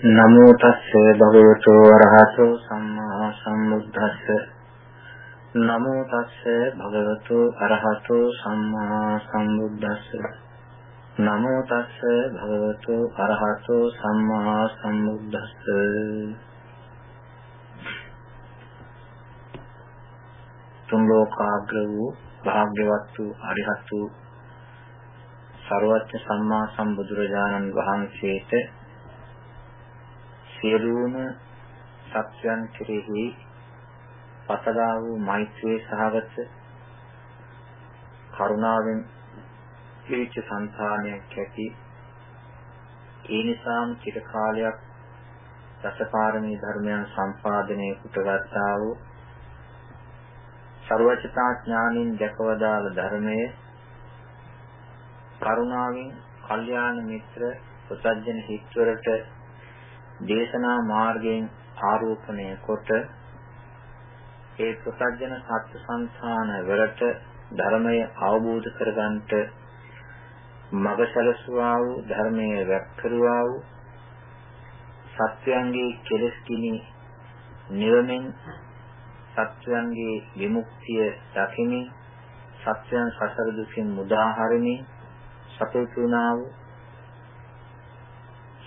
නමෝ තස්ස භගවතු වරහතෝ සම්මා සම්බුද්දස්ස. නමෝ තස්ස භගවතු අරහතෝ සම්මා සම්බුද්දස්ස. නමෝ තස්ස භගවතු අරහතෝ සම්මා සම්බුද්දස්ස. තුන් ලෝකාග්‍ර වූ භාග්‍යවත් වූ අරිහත් වූ සර්වඥ සම්මා සම්බුදුරජාණන් වහන්සේට සියලුම සත්‍යයන් කෙරෙහි පතලා වූ මෛත්‍රී සහගත කරුණාවෙන් පිරිච්ච సంతානයක් ඇති. ඒ නිසාම චිර කාලයක් දසපාරමී ධර්මයන් සම්පාදනය උටගත්තා වූ ਸਰවචිතා ඥානින් දැකවදාළ ධර්මයේ කරුණාවෙන් කල්යාණ මිත්‍ර ප්‍රසජන හිත්වරට දේශනා මාර්ගයෙන් ආරෝපණය කොට ඒ ප්‍රසජන සත්‍ය සංස්ථාන වලට ධර්මය අවබෝධ කරගන්නට මඟ සැලසුවා වූ ධර්මයේ වැක්කරුවා වූ සත්‍යයන්ගේ කෙලෙස් කිනි නිවමින් සත්‍යයන්ගේ විමුක්තිය දකිමින් සත්‍යයන් සසර දුකින් මුදා හරිමින් සතුටුනා වූ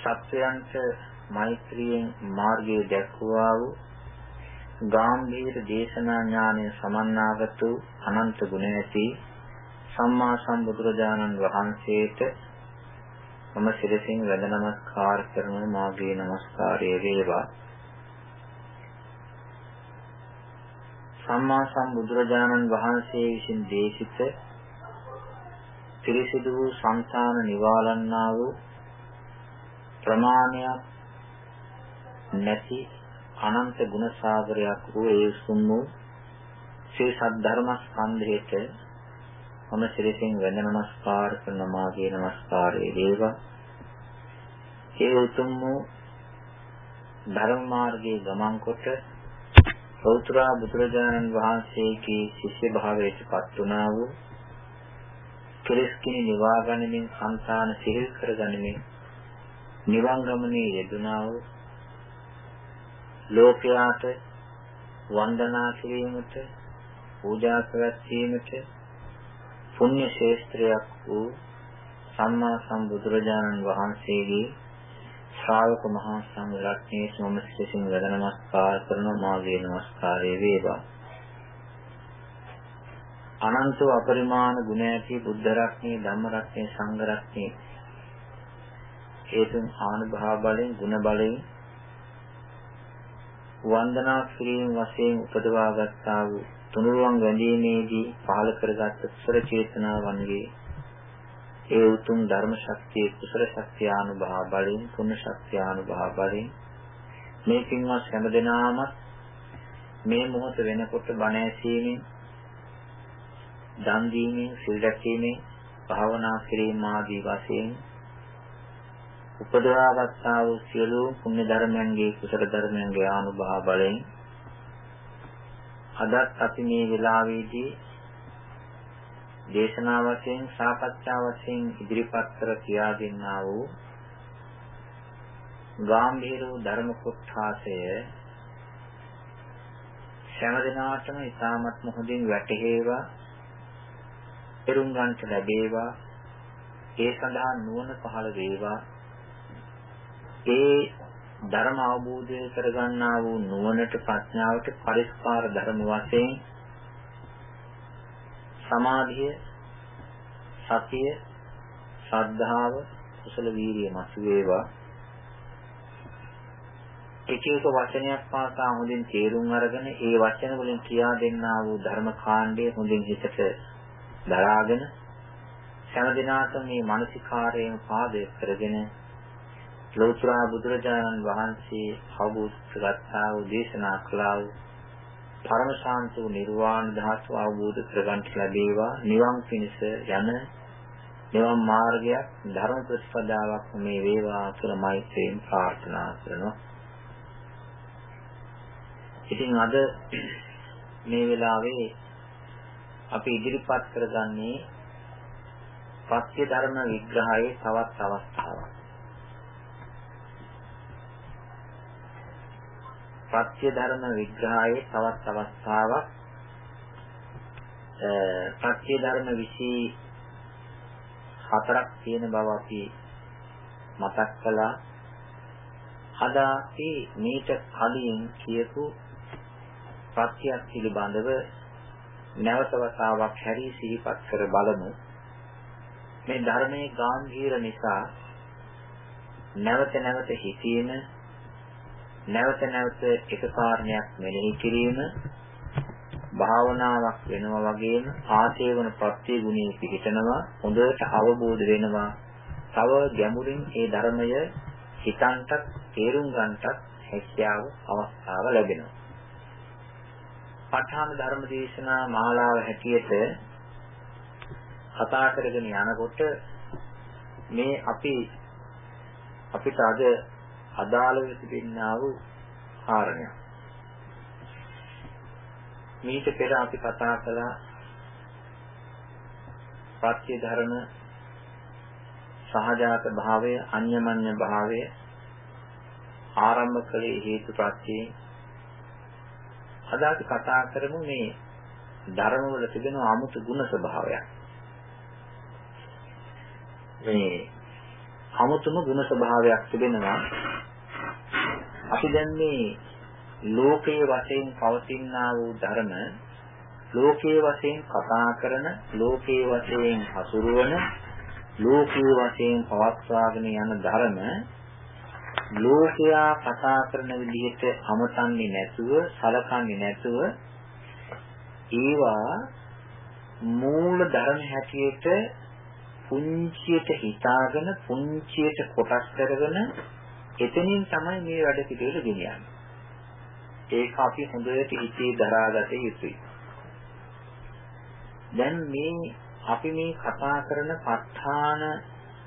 සත්‍යයන්ට මෛත්‍රියෙන් මාර්ගය දැක්වුවා වූ ගාම්භීර දේශනා ඥානය සමන්නාගත වූ අනන්ත ගුණ ඇති සම්මා සම්බුදුරජාණන් වහන්සේට මම සිරසින් වැඳ නමස්කාර කරන මාගේ නමස්කාරය වේවා. සම්මා සම්බුදුරජාණන් වහන්සේ විසින් දේශිත පිරිසිදු වූ සංසාන නිවාලන්නා වූ ප්‍රමාණයක් නැති අනන්ත ගුණ සාගරයක් වූ ඒ සුම් වූ ශ්‍රී සද්ධර්ම ස්කන්ධයට මම ශ්‍රීසින් වෙන නමස්කාර කරන මාගේ නමස්කාරය වේවා. ඒ උතුම් වූ ධර්ම මාර්ගයේ ගමන් කොට සෞත්‍ර බුදුරජාණන් වහන්සේගේ ශිෂ්‍ය භාවයට පත් වුණා වූ කෙලස්කිනි නිවා ගනිමින් සංසාන සිහිල් කර ගනිමින් නිවන් ගමනේ යෙදුනා වූ ලෝකයාට වන්දනා කිරීමට පූජා කරවීමට පුණ්‍ය ශේස්ත්‍රයක් වූ සම්මා සම්බුදුරජාණන් වහන්සේගේ ශ්‍රාවක මහා සංඝරත්නයේ සෝමසිසින් වද නමස්කාර කරන මාගේ නමස්කාරය වේවා. අනන්ත අපරිමාණ ගුණ ඇති බුද්ධ රත්නයේ ධම්ම රත්නයේ සංඝ රත්නයේ හේතුන් ආනුභාව බලෙන් ගුණ බලෙන් වන්දනා කිරීම වශයෙන් උපදවා ගත්තා වූ තුනුරුවන් වැඳීමේදී පහළ කරගත් සුර චේතනාවන්ගේ ඒ උතුම් ධර්ම ශක්තිය කුසල ශක්තිය අනුභව බලයෙන් පුණ්‍ය ශක්තිය අනුභව බලයෙන් මේ පින්වත් හැම දෙනාම මේ මොහොත වෙනකොට බණ ඇසීමෙන් දන් දීමෙන් සිල් රැකීමෙන් භාවනා කිරීම ආදී වශයෙන් උපදවාගත්තා වූ සියලු පුණ්‍ය ධර්මයන්ගේ කුසල ධර්මයන්ගේ ආනුභාව බලයෙන් අදත් අපි මේ වෙලාවේදී දේශනා වශයෙන් සාකච්ඡා වශයෙන් ඉදිරිපත් කර කියා දෙන්නා වූ ගාම්භීර වූ ධර්ම කොටාසය හැම දිනාටම ඉතාමත් හොඳින් වැටහෙවා පෙරුම් ගන්නට ලැබේවා ඒ සඳහා නුවණ පහළ වේවා. ඒ ධර්ම අවබෝධය කරගන්නා වූ නුවණට ප්‍රඥාවට පරිස්කාර ධර්ම වශයෙන් සමාධිය සතිය ශ්‍රද්ධාව කුසල වීරිය මතු වේවා. එක එක වචනයක් පාසා හොඳින් තේරුම් අරගෙන ඒ වචන වලින් කියා දෙන්නා වූ ධර්ම කාණ්ඩය හොඳින් හිතට දරාගෙන හැම දිනකටම මේ මානසිකාරයෙන් පාදේ කරගෙන ලෝතර බුදුරජාණන් වහන්සේ අවබෝධ කරගත්තා වූ දේශනා කළා වූ පරම ශාන්ත වූ නිර්වාණ ධාතුව අවබෝධ කරගන්න ලැබේවා නිවන් පිණිස යන නිවන් මාර්ගයක් ධර්ම ප්‍රතිපදාවක් මේ වේවා කියලා මෛත්‍රියෙන් ප්‍රාර්ථනා කරනවා. ඉතින් අද මේ වෙලාවේ අපි ඉදිරිපත් කරගන්නේ පත්‍ය ධර්ම විග්‍රහයේ තවත් අවස්ථාවක්. පත්‍ය ධර්ම විග්‍රහයේ තවත් අවස්ථාවක් පත්‍ය ධර්ම 24ක් තියෙන බව අපි මතක් කළා. අද අපි මීට කලින් කියපු පත්‍යක් පිළිබඳව නැවත වතාවක් හැරී සිහිපත් කර බලමු. මේ ධර්මයේ ගැඹීර නිසා නැවත නැවත හිතීම නැවත නැවත එක කාරණයක් මෙනෙහි කිරීම භාවනාවක් වෙනවා වගේම ආශේවන ප්‍රත්‍ය ගුණයේ පිහිටනවා හොඳට අවබෝධ වෙනවා. තව ගැඹුරින් ඒ ධර්මය හිතන්ටත් තේරුම් ගන්නටත් හැකියාව අවස්ථාව ලැබෙනවා. ප ဋ ාණ ධර්ම දේශනා මාලාව හැටියට කතා කරගෙන යනකොට මේ අපි අපිට අද අදාළ වෙ තිබෙනා වූ කාරණයක්. මේක පෙර අපි කතා කළා පත්‍ය ධර්ම සහජාත භාවය අන්‍යමඤ්ඤ භාවය ආරම්භ කලේ හේතු ප්‍රත්‍යයෙන් අද අපි කතා කරමු මේ ධර්ම වල තිබෙන 아무තු ගුණ ස්වභාවයක් මේ 아무තුම ගුණ ස්වභාවයක් තිබෙනවා. අපි දැන් මේ ලෝකයේ වශයෙන් පවතිනා වූ ධර්ම ලෝකයේ වශයෙන් කතා කරන ලෝකයේ වශයෙන් හසුරුවන ලෝකයේ වශයෙන් පවත්වාගෙන යන ධර්ම ලෝකයා කතා කරන විදිහට අමතන්නේ නැතුව සලකන්නේ නැතුව ඒවා මූල ධර්ම හැටියට පුංචියට හිතාගෙන පුංචියට කොටස් කරගෙන එතනින් තමයි මේ වැඩ පිළිවෙල ගෙනියන්නේ. ඒක අපි හොඳට හිතේ දරාගත යුතුයි. දැන් මේ අපි මේ කතා කරන ප ဋ ාණ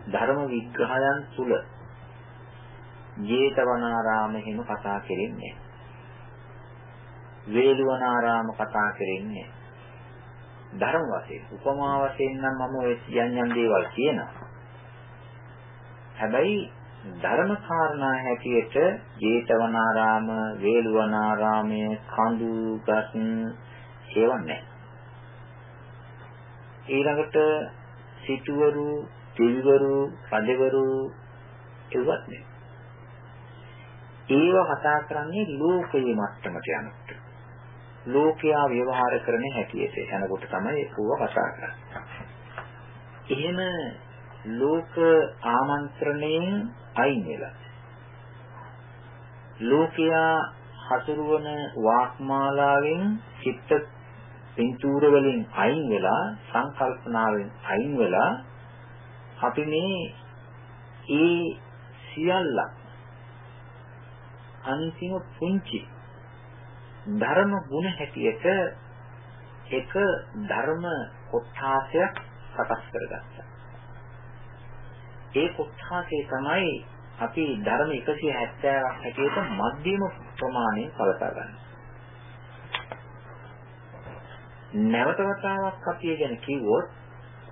ධර්ම විග්‍රහයන් තුල ජේතවනාරාම හිම කතා කරන්නේ. වේළුවනාරාම කතා කරන්නේ. ධර්ම වශයෙන් උපමා වශයෙන් නම් මම ඔය යම් යම් දේවල් කියනවා. හැබැයි ධර්ම කාරණා හැටියට ජේතවනාරාම, වේළුවනාරාමය, කඳු ගස් ඒවා නැහැ. ඊළඟට සිටුවරු, තිල්වරු, රජවරු ඒවත් නැහැ. ඒව කතා කරන්නේ ලෝකයේ මට්ටමට යනකොට. ලෝකයා ව්‍යවහාර කරන හැටියට යනකොට තමයි ඕව කතා කරන්නේ. එහෙම ලෝක ආමන්ත්‍රණයෙන් අයින් වෙලා ලෝකයා හසුරුවන වාක්මාලාවෙන් චිත්ත පින්තූර වලින් අයින් වෙලා සංකල්පනාවෙන් අයින් වෙලා අපි මේ ඒ සියල්ල අන්තිම පුංචි ධර්ම ගුණ හැටියට එක ධර්ම කොටාසයක් සකස් කරගත්තා. ඒ කොටාසේ තමයි අපි ධර්ම 170ක් හැටියට මධ්‍යම ප්‍රමාණය කලකා ගන්න. නැවත වතාවක් අපි ගැන කිව්වොත්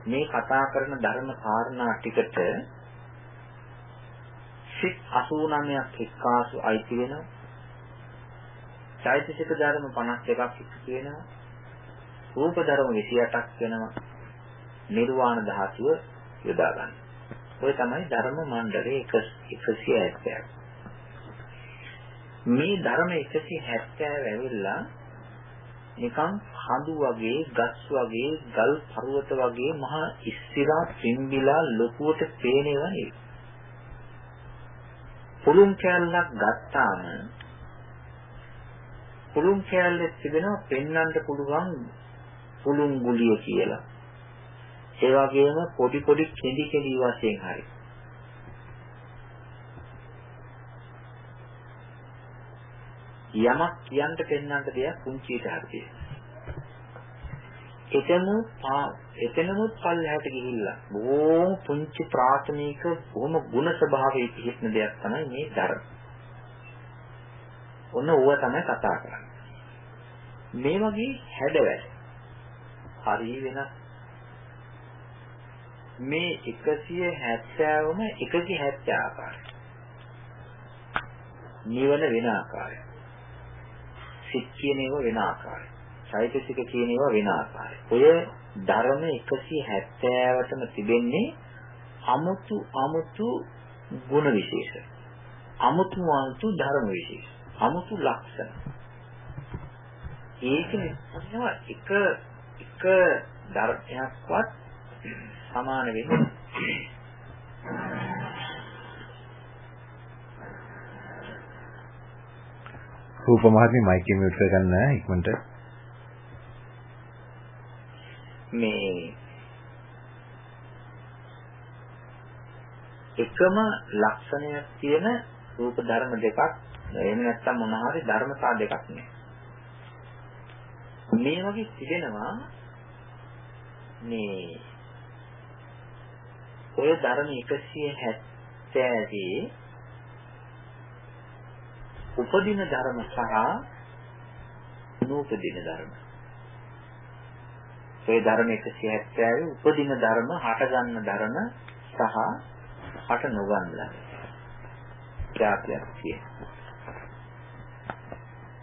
මේ කතා කරන ධර්ම කාරණා ටිකට සිත් 89ක් එක්කාසු අයිති වෙනවා. චෛතසික ධර්ම 51ක් එකතු වෙනවා. රූප ධර්ම 28ක් වෙනවා. නිර්වාණ ධාතුව යොදා ගන්න. ඔය තමයි ධර්ම මණ්ඩලයේ 170ක්. මේ ධර්ම 170 ඇවිල්ලා නිකන් හඳු වගේ, ගස් වගේ, ගල් පර්වත වගේ මහා ඉස්සිරා පිම්බිලා ලොකුවට පේනවා නේ. පුළුන් කැලලක් ගත්තාම පුළුන් කෑල්ලෙත් තිබෙනවා පෙන්වන්න පුළුවන් පුළුන් ගුලිය කියලා. ඒ වගේම පොඩි පොඩි කෙඳි කෙඳි වශයෙන් හරි. යමක් කියන්න පෙන්වන්න දෙයක් කුංචියට හරියි. එතන එතනම පල්ලහැට ගිහිල්ලා බොහොම පුංචි ප්‍රාථමික බොහොම ಗುಣ ස්වභාවයේ පිහිටන දෙයක් තමයි මේ ධර්ම. ඔන්න ඕව තමයි කතා කරන්නේ. මේ වගේ හැඩවැල් හරි වෙනස් මේ 170ම එකකි 70 ආකාරය නිවන වෙන ආකාරය සිත් කියන ඒවා වෙන ආකාරයි. චෛතසික කියන ඒවා වෙන ආකාරයි. ඔය ධර්ම 170ටම තිබෙන්නේ අමුතු අමුතු ගුණ විශේෂ. අමුතු අමුතු ධර්ම විශේෂ. අමුතු ලක්ෂණ. ඒක නිසා එක එක ධර්මයක්වත් සමාන වෙන්නේ රූප මහත්මිය මයික් එක මියුට් කරගන්න ඉක්මනට මේ එකම ලක්ෂණයක් තියෙන රූප ධර්ම දෙකක් එහෙම නැත්නම් මොන හරි ධර්මතා දෙකක් නේ මේ වගේ තිබෙනවා මේ ඔය ධර්ම 170 උපදින ධර්ම සහ නූපදින ධර්ම. ඒ ධර්ම 170 උපදින ධර්ම, හටගන්න ධර්ම සහ හට නොගන්න ධර්ම. ත්‍යාගයක් තියෙනවා.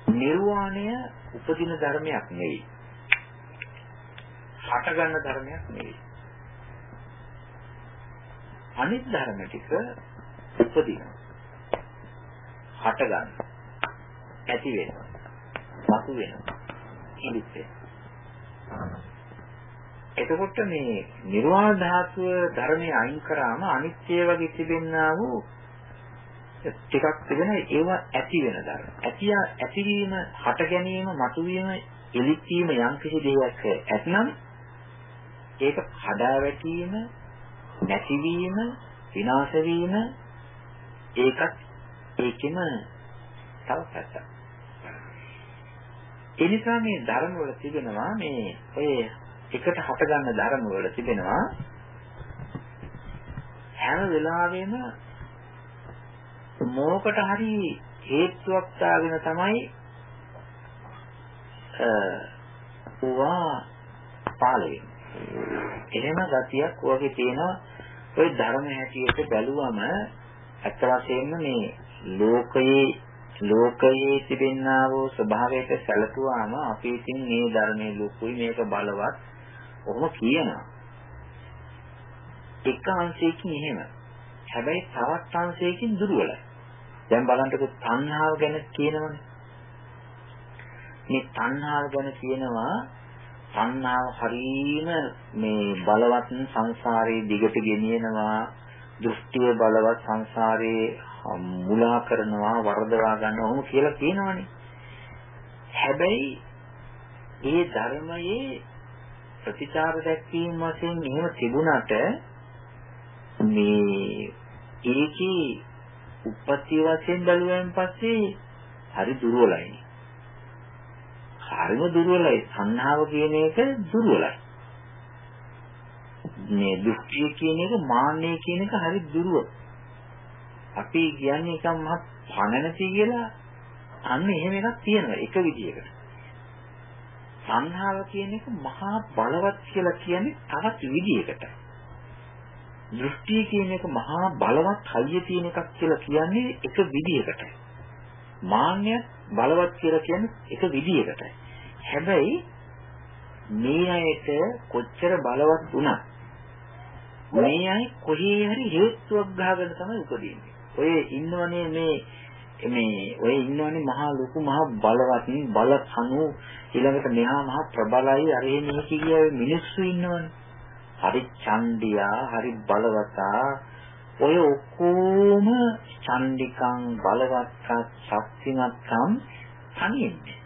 නිර්වාණය උපදින ධර්මයක් නෙවෙයි. හටගන්න ධර්මයක් නෙවෙයි. අනිත් ධර්ම ටික උපදිනවා. හට ගන්න. ඇති වෙනවා. මතු වෙනවා. ඉලිත් වෙනවා. එතකොට මේ නිර්වාණ ධාතුව ධර්මයේ අයින් කරාම අනිත්‍ය වගේ තිබෙන්නා වූ ටිකක් තිබෙන ඒවා ඇති වෙන ධර්ම. ඇතිය ඇතිවීම, හට ගැනීම, මතුවීම, එලිත් වීම යම් කිසි දෙයක් ඇතනම් ඒක කඩා වැටීම, නැතිවීම, විනාශ වීම ඒකත් ඒකෙම තව පැත්තක්. ඒ නිසා මේ ධර්ම වල තිබෙනවා මේ ඔය එකට හටගන්න ධර්ම වල තිබෙනවා හැම වෙලාවෙම මොකට හරි හේතුවක් දාගෙන තමයි අ පාල එහෙම ගතියක් ඔයගේ තියෙනවා ඔය ධර්ම හැටියට බැලුවම අත්ත වශයෙන්ම මේ ලෝකයේ ලෝකයේ තිබෙනා වූ ස්වභාවයට සැලකුවාම අපි ඉතින් මේ ධර්මයේ ලොකුයි මේක බලවත් ඔහොම කියනවා. එක අංශයකින් එහෙම. හැබැයි තවත් අංශයකින් දුර්වලයි. දැන් බලන්නකො තණ්හාව ගැන කියනවනේ. මේ තණ්හාව ගැන කියනවා තණ්හාව හරීම මේ බලවත් සංසාරයේ දිගට ගෙනියනවා දෘෂ්ටිය බලවත් සංසාරයේ මුලා කරනවා වරදවා ගන්නවා ඔහොම කියලා කියනවනේ. හැබැයි ඒ ධර්මයේ ප්‍රතිචාර දැක්වීම වශයෙන් එහෙම තිබුණාට මේ ඒකේ උප්පත්ති වශයෙන් බැලුවෙන් පස්සේ හරි දුර්වලයි. හරිම දුර්වලයි. සංහාව කියන එක දුර්වලයි. මේ දෘෂ්ටිය කියන එක මාන්නය කියන එක හරි දුර්වලයි. අපි කියන්නේ නිකන් මහ පණ නැති කියලා අන්න එහෙම එකක් තියෙනවා එක විදියකට. සංහාව කියන එක මහා බලවත් කියලා කියන්නේ තවත් විදියකට. දෘෂ්ටි කියන එක මහා බලවත් හයිය තියෙන එකක් කියලා කියන්නේ එක විදියකට. මාන්නය බලවත් කියලා කියන්නේ එක විදියකට. හැබැයි මේ අයට කොච්චර බලවත් වුණත් මේ අය කොහේ හරි හේතුවක් ගහගෙන තමයි උපදින්නේ. ඔය ඉන්නවනේ මේ මේ ඔය ඉන්නවනේ මහා ලොකු මහා බලවත් බල කණු ඊළඟට මෙහා මහා ප්‍රබලයි අර එහෙම කිය මිනිස්සු ඉන්නවනේ. හරි ඡන්දියා හරි බලවතා ඔය ඔක්කොම ඡන්දිකං බලවත්කම් ශක්තිමත්කම් තනියෙන්නේ.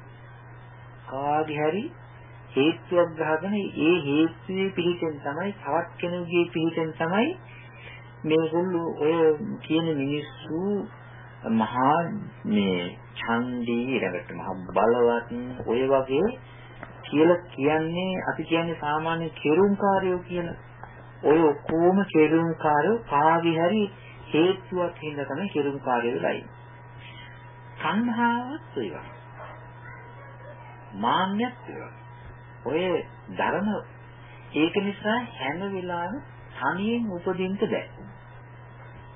කාගේ හරි හේතුවක් ගහගෙන ඒ හේතුවේ පිළිතෙන් තමයි තවත් කෙනෙකුගේ පිළිතෙන් තමයි මේගොල්ලෝ ඔය කියන මිනිස්සු මහා මේ ඡන්දී ඊළඟට මහා බලවත් ඔය වගේ කියලා කියන්නේ අපි කියන්නේ සාමාන්‍ය කෙරුම්කාරයෝ කියන ඔය ඔක්කොම කෙරුම්කාරයෝ කාගේ හරි හේතුවක් හින්දා තමයි කෙරුම්කාරයෝ වෙලා ඉන්නේ. සංහාවත් ඒ වගේ. මාන්නයත් ඔය ධර්ම ඒක නිසා හැම වෙලාවෙම තනියෙන් උපදින්න බෑ.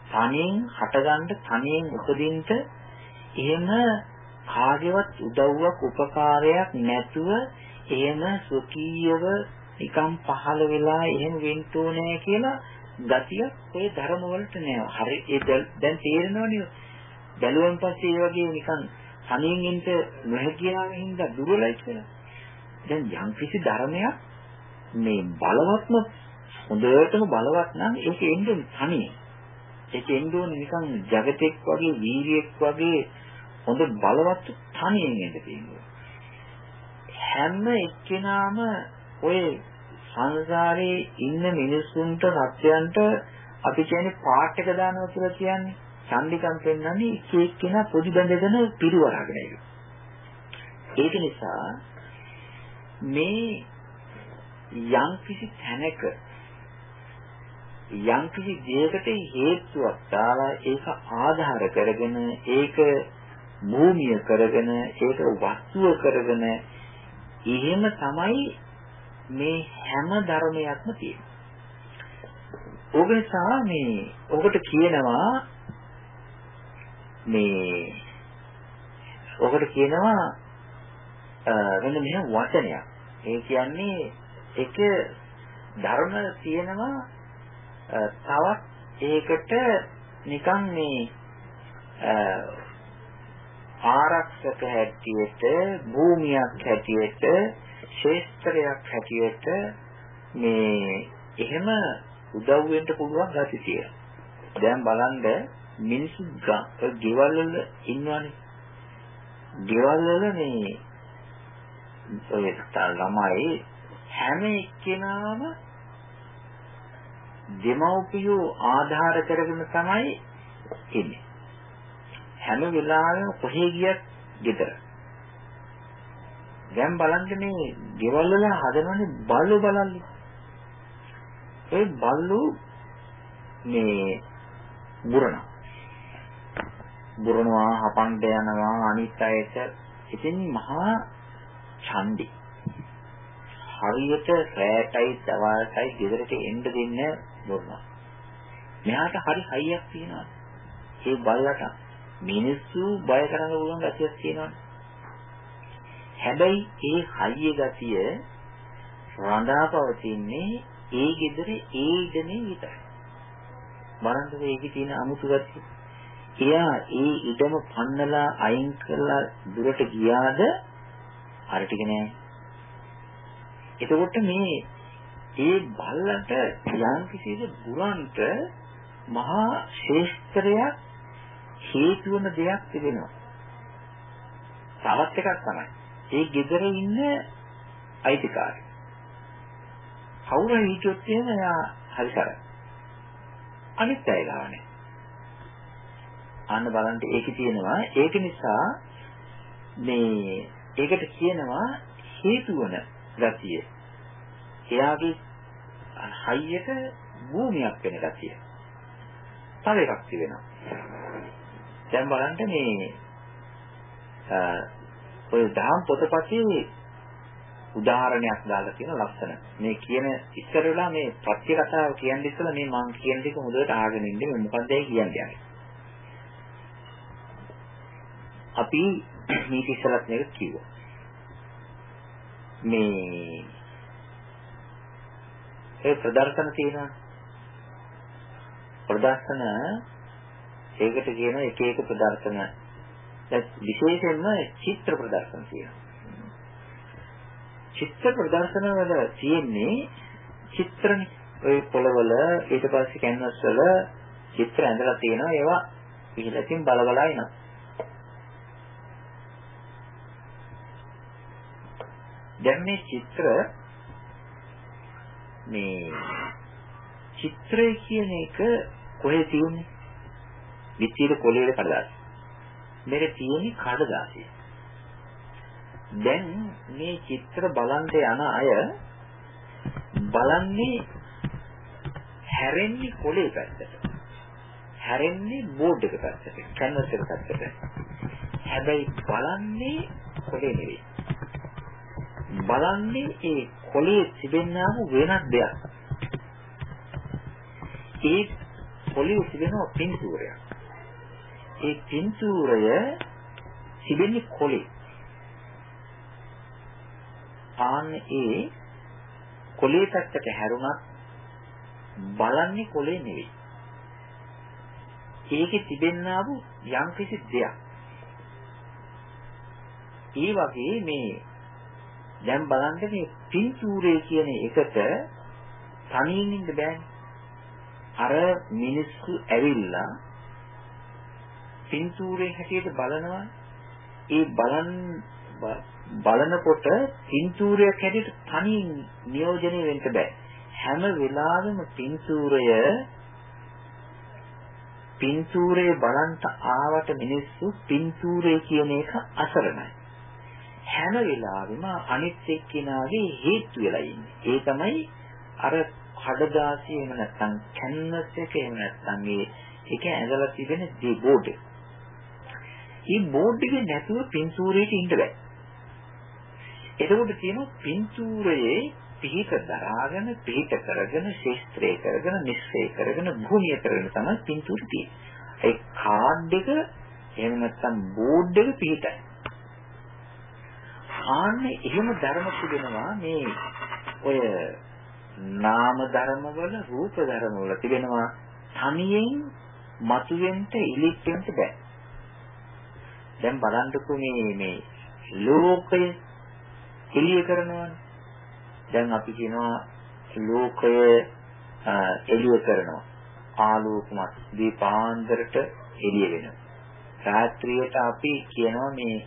තනියෙන් හටගන්න තනියෙන් උපදින්න එහෙම කාගේවත් උදව්වක් උපකාරයක් නැතුව එහෙම සුඛීයව නිකම් පහළ වෙලා එහෙම වෙන්න ඕනේ කියලා ගතියක් ඔය ධර්ම වලට නෑ. හරි ඒ දැන් තේරෙනවනේ. බැලුවන් පස්සේ ඒ වගේ නිකන් තනියෙන් ඉන්න නොහැකියාවෙන් හින්දා දුර්වලයි කියලා. දැන් යම් කිසි ධර්මයක් මේ බලවත්ම හොඳටම බලවත් නම් ඒක එන්නේ තනියෙන්. ඒක එන්නේ නිකන් జగතෙක් වගේ වීරියෙක් වගේ හොඳ බලවත් තනියෙන් එන්න තියෙනවා. හැම එක්කෙනාම ඔය සංසාරේ ඉන්න මිනිස්සුන්ට සත්‍යයන්ට අපි කියන්නේ පාට් එක දානවා කියලා කියන්නේ සම්නිකම් පෙන්වන්නේ එක එක්කෙනා පොඩි බඳගෙන පිරිවරගෙන ඉන්නේ. ඒක නිසා මේ යම් කිසි තැනක යම් කිසි දෙයකට හේතුවක් දාලා ඒක ආධාර කරගෙන ඒක භූමිය කරගෙන ඒක වස්තුව කරගෙන එහෙම තමයි මේ හැම ධර්මයක්ම තියෙන්නේ. ඕක නිසා මේ ඔකට කියනවා මේ ඔකට කියනවා වෙන මෙහෙම වචනයක්. ඒ කියන්නේ ඒක ධර්ම තියෙනවා තවත් ඒකට නිකන් මේ ආරක්ෂක හැටියට භූමියක් හැටියට ශේස්ත්‍රයක් හැටියට මේ එහෙම උදව් වෙන්න පුළුවන් ගැටි තියෙනවා. දැන් බලන්න මිනිස්සු ගෙවල් වල ඉන්නවනේ. ගෙවල් වල මේ ඔය ළමයි හැම එක්කෙනාම දෙමව්පියෝ ආධාර කරගෙන තමයි ඉන්නේ. හැම වෙලාවෙම කොහේ ගියත් ගෙදර. දැන් බලන්න මේ ගෙවල් වල හදනවනේ බල්ලෝ බලන්නේ. ඒ බල්ලෝ මේ බුරණ. බුරනවා හපන්ඩ යනවා අනිත් අයට ඉතින් මහා ඡන්දි. හරියට රැටයි දවල්ටයි ගෙදරට එන්න දෙන්නේ බුරනවා. මෙයාට හරි හයියක් තියෙනවා. ඒ බල්ලට මිනිස්සු බය කරන්න පුළුවන් ගැතියක් තියෙනවා. හැබැයි ඒ හයිය ගතිය රඳාපවතින්නේ ඒ ගෙදර ඒ ඉඩමේ විතරයි. බලන්න මේකේ තියෙන අමුතු ගැතිය. එයා ඒ ඉඩම පන්නලා අයින් කරලා දුරට ගියාද අර ටික නෑ. එතකොට මේ ඒ බල්ලට යම් කිසිද බුරන්ට මහා ශේෂ්ත්‍රයක් හේතු වෙන දෙයක් තිබෙනවා. තවත් එකක් තමයි. ඒ ගෙදර ඉන්න අයිතිකාරය. කවුරු හිටියොත් එහෙම එයා හරි කරයි. අනිත් අය ගානේ. අන්න බලන්න ඒකේ තියෙනවා ඒක නිසා මේ ඒකට කියනවා හේතු වන ගතිය. එයාගේ හයියට භූමියක් වෙන ගතිය. තව එකක් තිබෙනවා. දැන් බලන්න මේ ඔය දහම් පොතපතේ උදාහරණයක් දාලා තියෙන ලක්ෂණ. මේ කියන ඉස්සර වෙලා මේ පත්‍ය කතාව කියන්නේ ඉස්සලා මේ මම කියන දේ හොඳට අහගෙන ඉන්න මේ මොකක්ද කියන්නේ. අපි මේක ඉස්සලත් මේක කිව්වා. මේ ඒ ප්‍රදර්ශන තියෙනවා. ප්‍රදර්ශන ඒකට කියන එක එක ප්‍රදර්ශන විශේෂයෙන්ම චිත්‍ර ප්‍රදර්ශන තියෙනවා. චිත්‍ර ප්‍රදර්ශන වල තියෙන්නේ චිත්‍රනේ. ඔය පොළවල ඊට පස්සේ කැන්වස් වල චිත්‍ර ඇඳලා තියෙනවා. ඒවා ඉහළකින් බල බලා එනවා. දැන් මේ චිත්‍ර මේ චිත්‍රය කියන එක කොහේ තියෙන්නේ? විචිත කොළේට කඩදාසි. මේක තියෙන්නේ කඩදාසිය. දැන් මේ චිත්‍ර බලන්න යන අය බලන්නේ හැරෙන්නේ කොළේ පැත්තට. හැරෙන්නේ බෝඩ් එක පැත්තට, කැන්වස් එක පැත්තට. හැබැයි බලන්නේ කොළේ නෙවෙයි. බලන්නේ ඒ කොළේ තිබෙනා වූ වෙනත් දෙයක්. ඒ කොළේ තිබෙන පින්තූරයක්. ඒ පින්තූරය තිබෙන්නේ කොලේ. ආන්න ඒ කොලේ පැත්තට හැරුණත් බලන්නේ කොලේ නෙවෙයි. ඒකේ තිබෙන්නා වූ යම්කිසි දෙයක්. ඒ වගේ මේ දැන් බලන්න මේ පින්තූරේ කියන එකට තනියෙන් ඉන්න බෑනේ. අර මිනිස්සු ඇවිල්ලා පින්තූරේ හැටියට බලනවා. ඒ බලන් බලනකොට පින්තූරයක් හැටියට තනියෙන් නියෝජනය වෙන්න බෑ. හැම වෙලාවෙම පින්තූරය පින්තූරේ බලන්ට ආවට මිනිස්සු පින්තූරේ කියන එක අසරණයි. හැම වෙලාවෙම අනිත් එක්කිනාගේ හේතු වෙලා ඉන්නේ. ඒ තමයි අර කඩදාසිය එහෙම නැත්නම් කැන්වස් එක එහෙම නැත්නම් මේ ඒක ඇඳලා තිබෙන දී බෝඩ් එක. මේ බෝඩ් එකේ නැතුව පින්තූරයට ඉන්න බෑ. එතකොට තියෙනවා පින්තූරයේ පිහිට දරාගෙන පිහිට කරගෙන ශේස්ත්‍රය කරගෙන නිස්සය කරගෙන භූමිය කරගෙන තමයි පින්තූර තියෙන්නේ. ඒ කාඩ් එක එහෙම නැත්නම් බෝඩ් එක පිහිටයි. ආන්නේ එහෙම ධර්ම තිබෙනවා මේ ඔය නාම ධර්මවල රූප ධර්මවල තිබෙනවා තනියෙන් මතුවෙන්න ඉලිටෙන්න බෑ. දැන් බලන්නකෝ මේ මේ ලෝකය එළිය කරනවානේ. දැන් අපි කියනවා ලෝකය එළිය කරනවා. ආලෝකමත් දීපාන්දරට එළිය වෙනවා. රාත්‍රියට අපි කියනවා මේ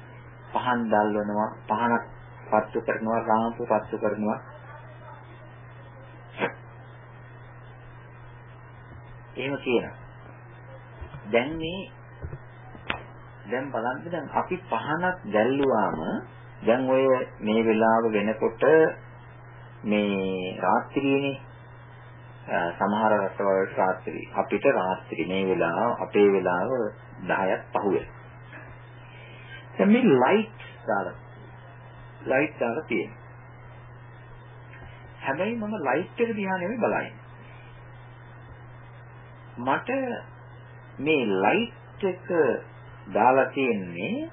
පහන් දැල්වනවා පහනක් පත්තු කරනවා රාම්පු පත්තු කරනවා එහෙම කියනවා දැන් මේ දැන් බලන්න දැන් අපි පහනක් දැල්ලුවාම දැන් ඔය මේ වෙලාව වෙනකොට මේ රාත්‍රියේනේ සමහර රටවල රාත්‍රී අපිට රාත්‍රී මේ වෙලාව අපේ වෙලාව 10ක් පහුවේ. දැන් මේ ලයිට් දාලා ලයිට් දාලා තියෙනවා. හැබැයි මම ලයිට් එක දිහා නෙමෙයි බලන්නේ. මට මේ ලයිට් එක දාලා තියෙන්නේ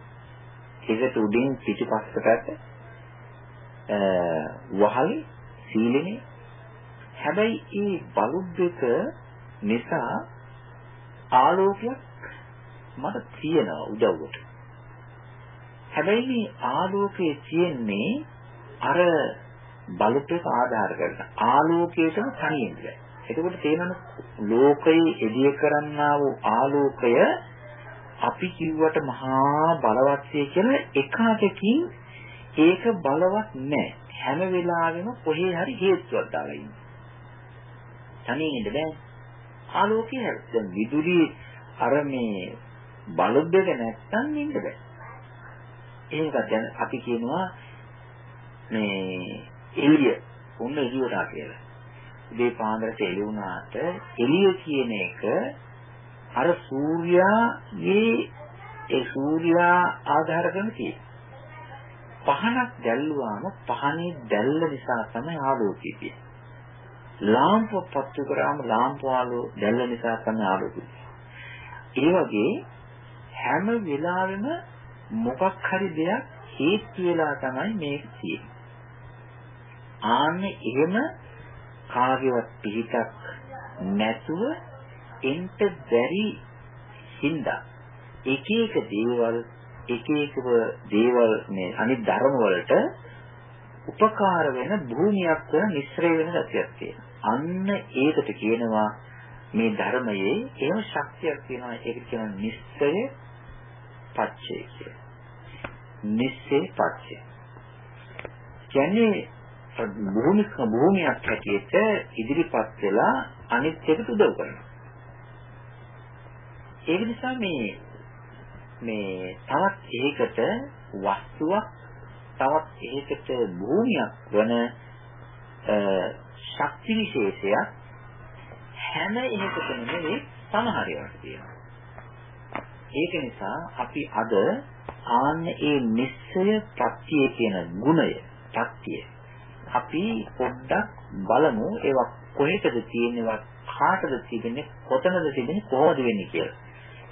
හිසට උඩින් පිටිපස්සට වහලේ සීලෙනේ හැබැයි ඒ බල්බ් එක නිසා ආලෝකයක් මට තියෙනවා උදව්වට. හැබැයි මේ ආලෝකයේ තියෙන්නේ අර බල්බ් එක ආධාර කරගෙන ආලෝකයටම තනියෙන් බෑ. එතකොට තේරෙන ලෝකයේ එළිය කරන්නා වූ ආලෝකය අපි කිව්වට මහා බලවත්ය කියලා එකාටකින් ඒක බලවත් නැහැ. හැම වෙලාවෙම කොහේ හරි හේතුවක් දාලා ඉන්නේ. තනියෙන් ඉන්න බෑ. ආලෝකය දැන් විදුලි අර මේ බල්බ් එක නැත්තම් ඉන්න බෑ. ඒක දැන් අපි කියනවා මේ එළිය උන්න එළියලා කියලා. ඉතින් පාන්දරට එළි වුණාට එළිය කියන එක අර සූර්යාගේ ඒ සූර්යා ආධාර කරගෙන තියෙන්නේ. පහනක් දැල්ුවාම පහනේ දැල්ල නිසා තමයි ආලෝකය තියෙන්නේ. ලාම්පුවක් පත්තු කරාම ලාම්පු ආලෝ දැල්ල නිසා තමයි ආලෝකය. ඒ වගේ හැම වෙලාවෙම මොකක් හරි දෙයක් හේතු වෙලා තමයි මේක තියෙන්නේ. ආන්නේ එහෙම කාගේවත් පිහිටක් නැතුව එන්ට බැරි හින්දා එක එක දේවල් එක එකව දේවල් මේ අනිත් ධර්ම වලට උපකාර වෙන භූමියක් වෙන මිශ්‍රය වෙන ගතියක් තියෙනවා. අන්න ඒකට කියනවා මේ ධර්මයේ එහෙම ශක්තියක් තියෙනවා. ඒකට කියනවා නිස්සය පච්චය කියලා. නිස්සේ පච්චය. කියන්නේ භූමික භූමියක් හැටියට ඉදිරිපත් වෙලා අනිත් එකට උදව් කරනවා. ඒක නිසා මේ මේ තවත් ඒකට වස්තුවක් තවත් ඒකට භූමියක් වන ශක්ති විශේෂයක් හැම එකකම නෙවෙයි සමහර ඒවාට තියෙනවා. ඒක නිසා අපි අද ආන්න ඒ නිස්සය ප්‍රත්‍යය කියන ගුණය ප්‍රත්‍යය අපි පොඩ්ඩක් බලමු ඒවා කොහෙටද තියෙනවත් කාටද තිබෙන්නේ කොතනද තිබෙන්නේ කොහොමද වෙන්නේ කියලා.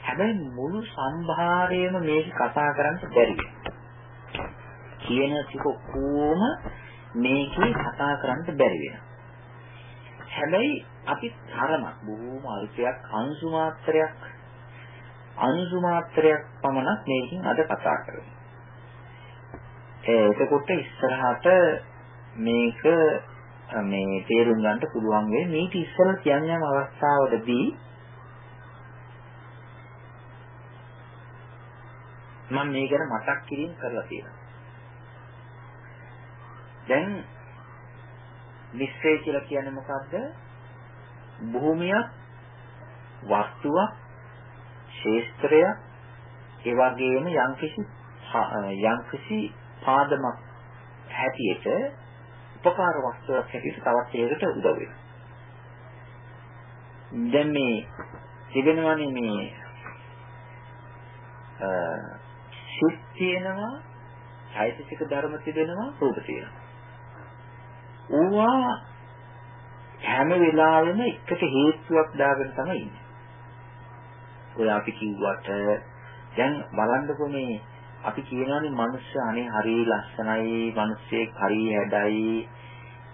හැබැයි මුළු සම්භාරයම මේක කතා කරන්න බැරි කියන ටික කොහොම මේකේ කතා කරන්න බැරි වෙනවා. හැබැයි අපි තරමක් බොහෝම අල්පයක් අංශු මාත්‍රයක් අංශු මාත්‍රයක් පමණක් මේකෙන් අද කතා කරමු. එතකොට ඉස්සරහට මේක මේ තේරුම් ගන්න පුළුවන් වෙයි මේක ඉස්සර කියන්නේම අවස්ථාවකදී මම මේ ගැන මතක් කිරීම කරලා තියෙනවා. දැන් නිශ්චය කියලා කියන්නේ මොකද්ද? භූමියක් වස්තුවක් ශේස්ත්‍රයක් ඒ වගේම යම්කිසි යම්කිසි පාදමක් හැටියට උපකාර වස්තුවක් හැටියට තවත් ඒකට උදව් වෙනවා. දැන් මේ තිබෙනවානේ මේ සිත් තියෙනවා, චෛතසික ධර්ම තිබෙනවා, රූප තියෙනවා. ඌවා හැම වෙලාවෙම එකට හේතුවක් දාගෙන තමයි ඉන්නේ. ඔය අපි කිව්වට දැන් බලන්නකෝ මේ අපි කියනවානේ මිනිස්සු අනේ හරි ලස්සනයි, මිනිස්සෙක් හරි හැඩයි.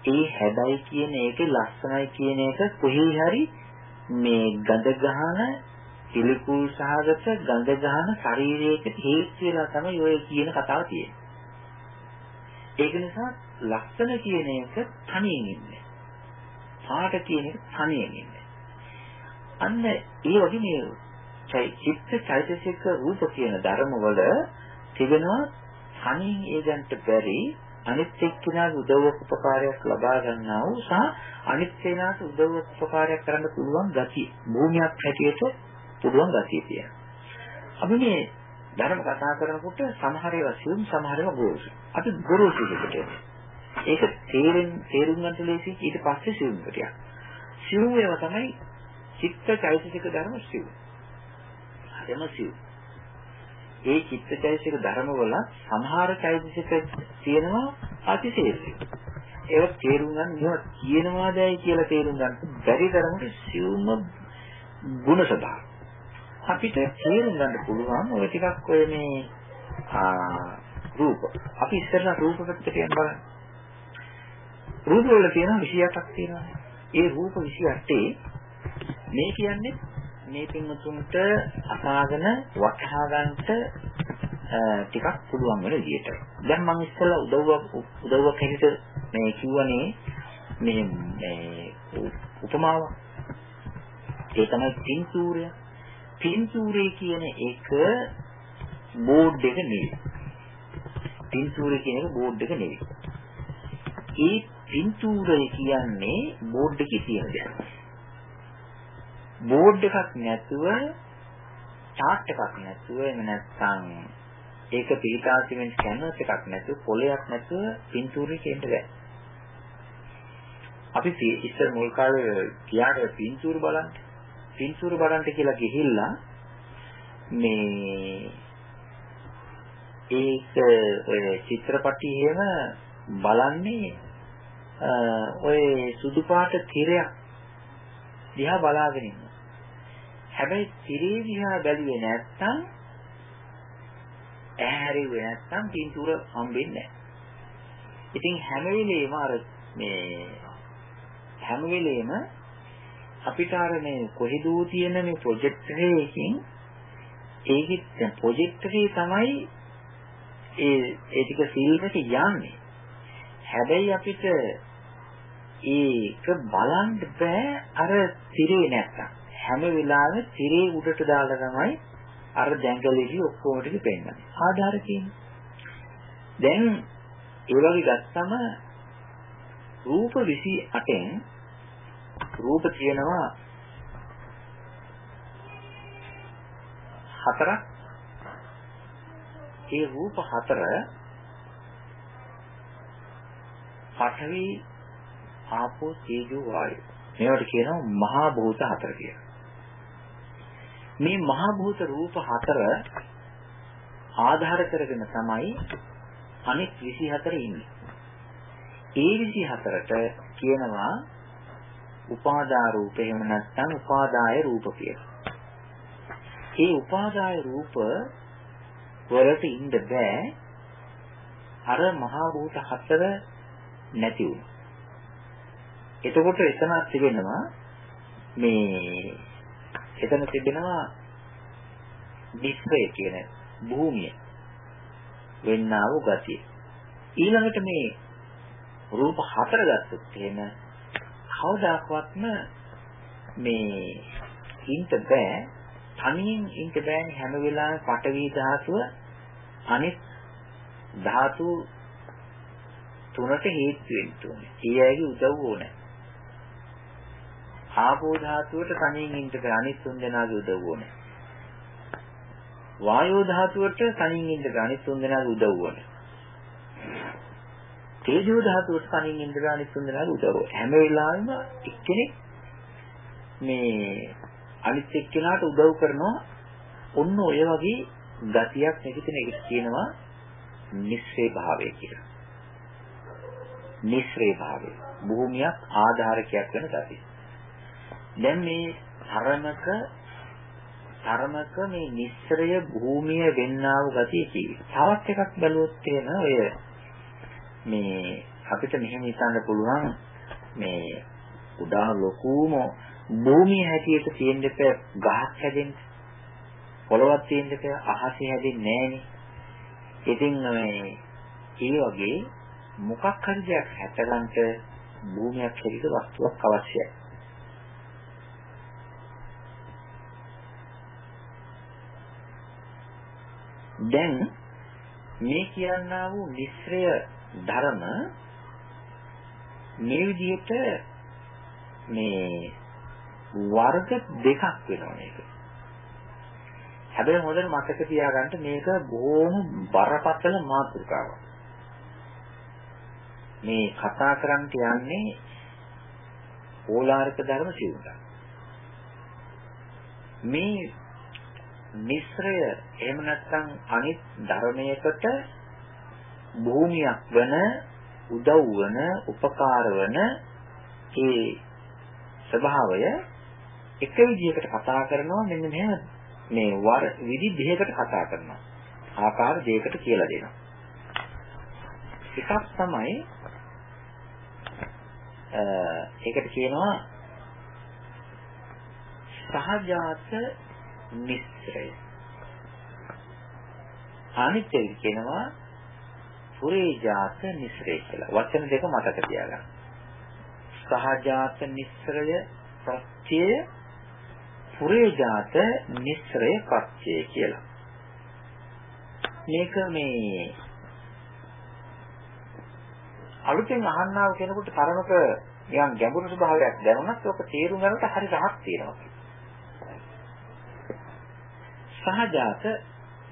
ඒ හැඩයි කියන එකේ ලස්සනයි කියන එක කොහේ හරි මේ ගඳ ගහන පිළිකුල් සහගත ගඳ ගහන ශරීරයකට හේතු වෙලා තමයි ඔය කියන කතාව තියෙන්නේ. ඒක නිසා ලක්ෂණ කියන එක තනියෙන් ඉන්නේ. පාට කියන එක තනියෙන් ඉන්නේ. අන්න ඒ වගේ මේ චිත්ත චෛතසික රූප කියන ධර්මවල තිබෙනවා තනියෙන් ඒ ගන්නට බැරි අනිත් එක්කෙනාගේ උදව්වක් උපකාරයක් ලබා ගන්නා වූ සහ අනිත් කෙනාට උදව්වක් උපකාරයක් කරන්න පුළුවන් ගතිය භූමියක් හැටියට පුළුවන් ගතිය තියෙනවා. අපි මේ ධර්ම කතා කරනකොට සමහර ඒවා සියුම් සමහර ඒවා ගොරෝසු. අපි ගොරෝසු දෙකට ඒක තේරෙන් තේරුම් ගන්න ලේසි ඊට පස්සේ සියුම් කටියක්. සියුම් ඒවා තමයි චිත්ත චෛතසික ධර්ම සියුම්. හරිම සියුම්. ඒ චිත්තචෛතසික ධර්මවල සමහර චෛතසික තියෙනවා අතිශේෂයි. ඒක තේරුම් ගන්න මේවා කියනවාදයි කියලා තේරුම් ගන්න බැරි තරමට සියුම්ම ගුණ ස්වභාව. අපිට තේරුම් ගන්න පුළුවන් ඔය ටිකක් ඔය මේ රූප. අපි ඉස්සෙල්ලා රූප පැත්තට යන්න බලන්න. රූප වල තියෙන 28ක් තියෙනවා. ඒ රූප 28 මේ කියන්නේ මේ පින්තුන්ට අසාගෙන වටහා ගන්නට ටිකක් පුළුවන් වෙන විදියට. දැන් මම ඉස්සෙල්ලා උදව්වක් උදව්වක් හැටියට මේ කිව්වනේ මේ මේ උපමාව. ඒ තමයි පින්තූරය. පින්තූරය කියන එක බෝඩ් එක නෙවෙයි. පින්තූරය කියන එක බෝඩ් එක නෙවෙයි. ඒ පින්තූරය කියන්නේ බෝඩ් එකේ තියෙන දෙයක්. බෝඩ් එකක් නැතුව chart එකක් නැතුව එහෙම නැත්නම් ඒක පිළිකා සිමෙන්ට් කැන්වස් එකක් නැතුව පොලයක් නැතුව පින්තූරේ කියන්න බෑ. අපි ඉස්සර මුල් කාලේ කියාට පින්තූර බලන්න. පින්තූර බලන්න කියලා ගිහිල්ලා මේ ඒක ඔය චිත්‍රපටි එහෙම බලන්නේ ඔය සුදු පාට තිරයක් දිහා බලාගෙන ඉන්න. හැබැයි තිරේ දිහා බැලුවේ නැත්තම් ඇහැරිුවේ නැත්තම් පින්තූර හම්බෙන්නේ නැහැ. ඉතින් හැම වෙලේම අර මේ හැම වෙලේම අපිට අර මේ කොහෙදෝ තියෙන මේ ප්‍රොජෙක්ටර් එකකින් ඒකෙත් දැන් ප්‍රොජෙක්ටරේ තමයි ඒ ඒ ටික ෆිල්ම් එක යන්නේ. හැබැයි අපිට ඒක බලන්න බෑ අර තිරේ නැත්තම්. හැම වෙලාවෙම තිරේ උඩට දාලා තමයි අර දැඟලිලි ඔක්කොම ටික පෙන්නන්නේ. ආධාර කියන්නේ. දැන් ඒ වගේ ගත්තම රූප 28න් රූප තියෙනවා හතරක්. ඒ රූප හතර පඨවි ආපෝ තේජෝ වායු මේවට කියනවා මහා භූත හතර කියලා. මේ මහා භූත රූප හතර ආධාර කරගෙන තමයි අනෙක් 24 ඉන්නේ. ඒ 24ට කියනවා උපාදා රූප එහෙම නැත්නම් උපාදාය රූප කියලා. ඒ උපාදාය රූප වලට ඉන්න බෑ අර මහා භූත හතර නැති වුණා. එතකොට එතන තිබෙනවා මේ එතන තිබෙනවා විශ්වය කියන භූමිය වෙන්නා වූ ගතිය. ඊළඟට මේ රූප හතර ගත්තොත් එහෙම කවදාකවත්ම මේ ඉන්න බෑ තනියෙන් ඉන්න බෑනේ හැම වෙලාවෙම පටවි ධාතුව අනිත් ධාතු තුනට හේතු වෙන්න ඕනේ. ඒ අයගේ උදව් ඕනේ. ආපෝ ධාතුවට තනියෙන් ඉන්න බෑ අනිත් තුන් දෙනාගේ උදව් ඕනේ. වායෝ ධාතුවට තනියෙන් ඉන්න බෑ අනිත් තුන් දෙනාගේ උදව් ඕනේ. තේජෝ ධාතුවට තනියෙන් ඉන්න බෑ අනිත් තුන් දෙනාගේ උදව් ඕනේ. හැම වෙලාවෙම එක්කෙනෙක් මේ අනිත් එක්කෙනාට උදව් කරනවා ඔන්න ඔය වගේ ගතියක් නැතින එක කියනවා නිස්සේ භාවය කියලා. නිස්සේ භාවය. භූමියක් ආධාරකයක් වෙන ගතිය. දැන් මේ ධර්මක ධර්මක මේ නිස්සරය භූමිය වෙන්නා වූ ගතිය කිව්වේ. තවත් එකක් බැලුවොත් එන ඔය මේ අපිට මෙහෙම හිතන්න පුළුවන් මේ උදා ලොකුම භූමිය හැටියට තියෙන්න එපා ගහක් හැදෙන්න. පොළවක් තියෙන්න එපා අහසේ හැදෙන්නේ නැහනේ. ඉතින් මේ ඒ වගේ මොකක් හරි දෙයක් හැදගන්න භූමියක් හැටියට වස්තුවක් අවශ්‍යයි. දැන් මේ කියන්නා වූ මිශ්‍රය ධර්ම මේ විදිහට මේ වර්ග දෙකක් වෙනවා මේක. හැබැයි හොඳට මතක තියාගන්න මේක බොහොම බරපතල මාතෘකාවක්. මේ කතා කරන්න යන්නේ ඕලාරික ධර්ම සිවුරක්. මේ මිශ්‍රය එහෙම නැත්නම් අනිත් ධර්මයකට භූමියක් වන උදව් වන උපකාර වන ඒ ස්වභාවය එක විදිහකට කතා කරනවා. මෙන්න මෙහෙම මේ වර විදි දෙකකට කතා කරනවා. ආකාර දෙකකට කියලා දෙනවා. එකක් තමයි ඒකට කියනවා සහජාත මිශ්‍රය. අනිත් එක කියනවා පුරේජාත මිශ්‍රය කියලා වචන දෙක මතක තියාගන්න සහජාත මිශ්‍රය ප්‍රත්‍යය පුරේජාත මිශ්‍රය ප්‍රත්‍යය කියලා. මේක මේ අලුතෙන් අහන්නා වූ කෙනෙකුට තරමක නිකන් ගැඹුරු ස්වභාවයක් දැනුණත් ඔක තේරුම් ගන්නට හරි රහක් තියෙනවා. සහජාත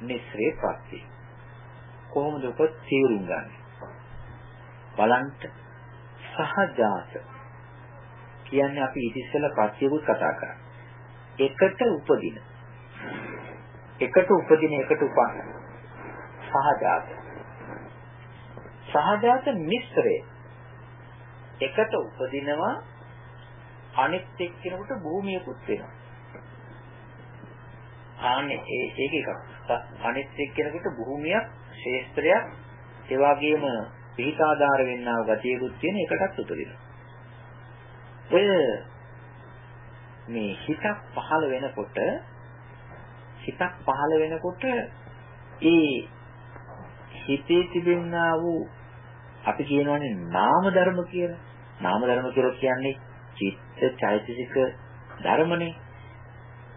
මිශ්‍රේ ප්‍රත්‍යය කොහොමද ඔක තේරුම් ගන්නේ? බලන්න සහජාත කියන්නේ අපි ඉතිස්සලා ප්‍රත්‍යකුත් කතා කරා. එකට උපදින. එකට උපදින එකට උපන්න. සහජාත. සහජාත මිශ්‍රය. එකට උපදිනවා අනිත් එක්කෙනෙකුට භූමියකුත් වෙනවා. ආනේ ඒ ඒක එකක්. අනිත් එක්කෙනෙකුට භූමියක්, ශේස්ත්‍රයක්, ඒ වගේම පිහිටාදාර වෙන්නා වූ ගතියකුත් තියෙන එකටත් උපදිනවා. ඔය මේ හිතක් පහළ වෙනකොට හිතක් පහළ වෙනකොට ඒ හිතේ තිබෙනා වූ අපි කියනවානේ නාම ධර්ම කියලා. නාම ධර්ම කියලා කියන්නේ චිත්ත චෛතසික ධර්මනේ.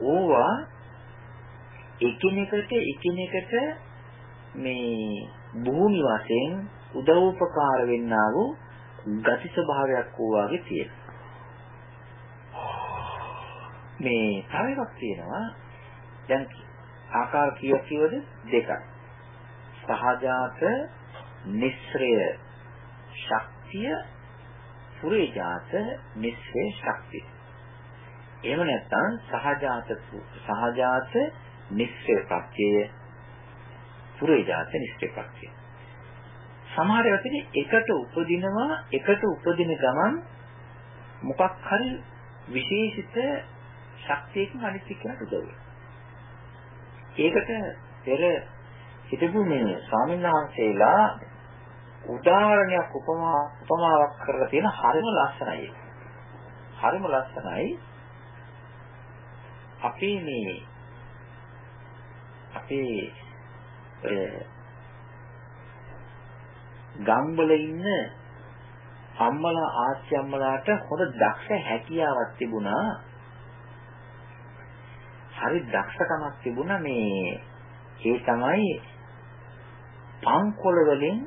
ඕවා එකිනෙකට එකිනෙකට මේ භූමි වශයෙන් උදව්පකාර වෙන්නා වූ ගති ස්වභාවයක් වූවාගේ තියෙනවා. මේ තව එකක් තියෙනවා. දැන් ආකාර කීයක් කිව්වද දෙකක්. සහජාත නිස්සය ශක්තිය පුරේජාත නිස්සය ශක්තිය. එහෙම නැත්නම් සහජාත සහජාත නිස්සය ප්‍රත්‍යය. පුරේජාත නිස්සය ප්‍රත්‍යය සමහර වෙලාවට එකට උපදිනවා එකට උපදින ගමන් මොකක් හරි විශේෂිත ශක්තියකින් අනිත් එක්කනට උදව් වෙනවා. ඒකට පෙර හිටපු මේ ස්වාමීන් වහන්සේලා උදාහරණයක් උපමා උපමාවක් කරලා තියෙන හරිම ලස්සනයි. හරිම ලස්සනයි. අපි මේ අපේ ගම්වල ඉන්න අම්මලා ආච්චි අම්මලාට හොඳ දක්ෂ හැකියාවක් තිබුණා. හරි දක්ෂකමක් තිබුණා මේ ඒ තමයි පංකොළ වලින්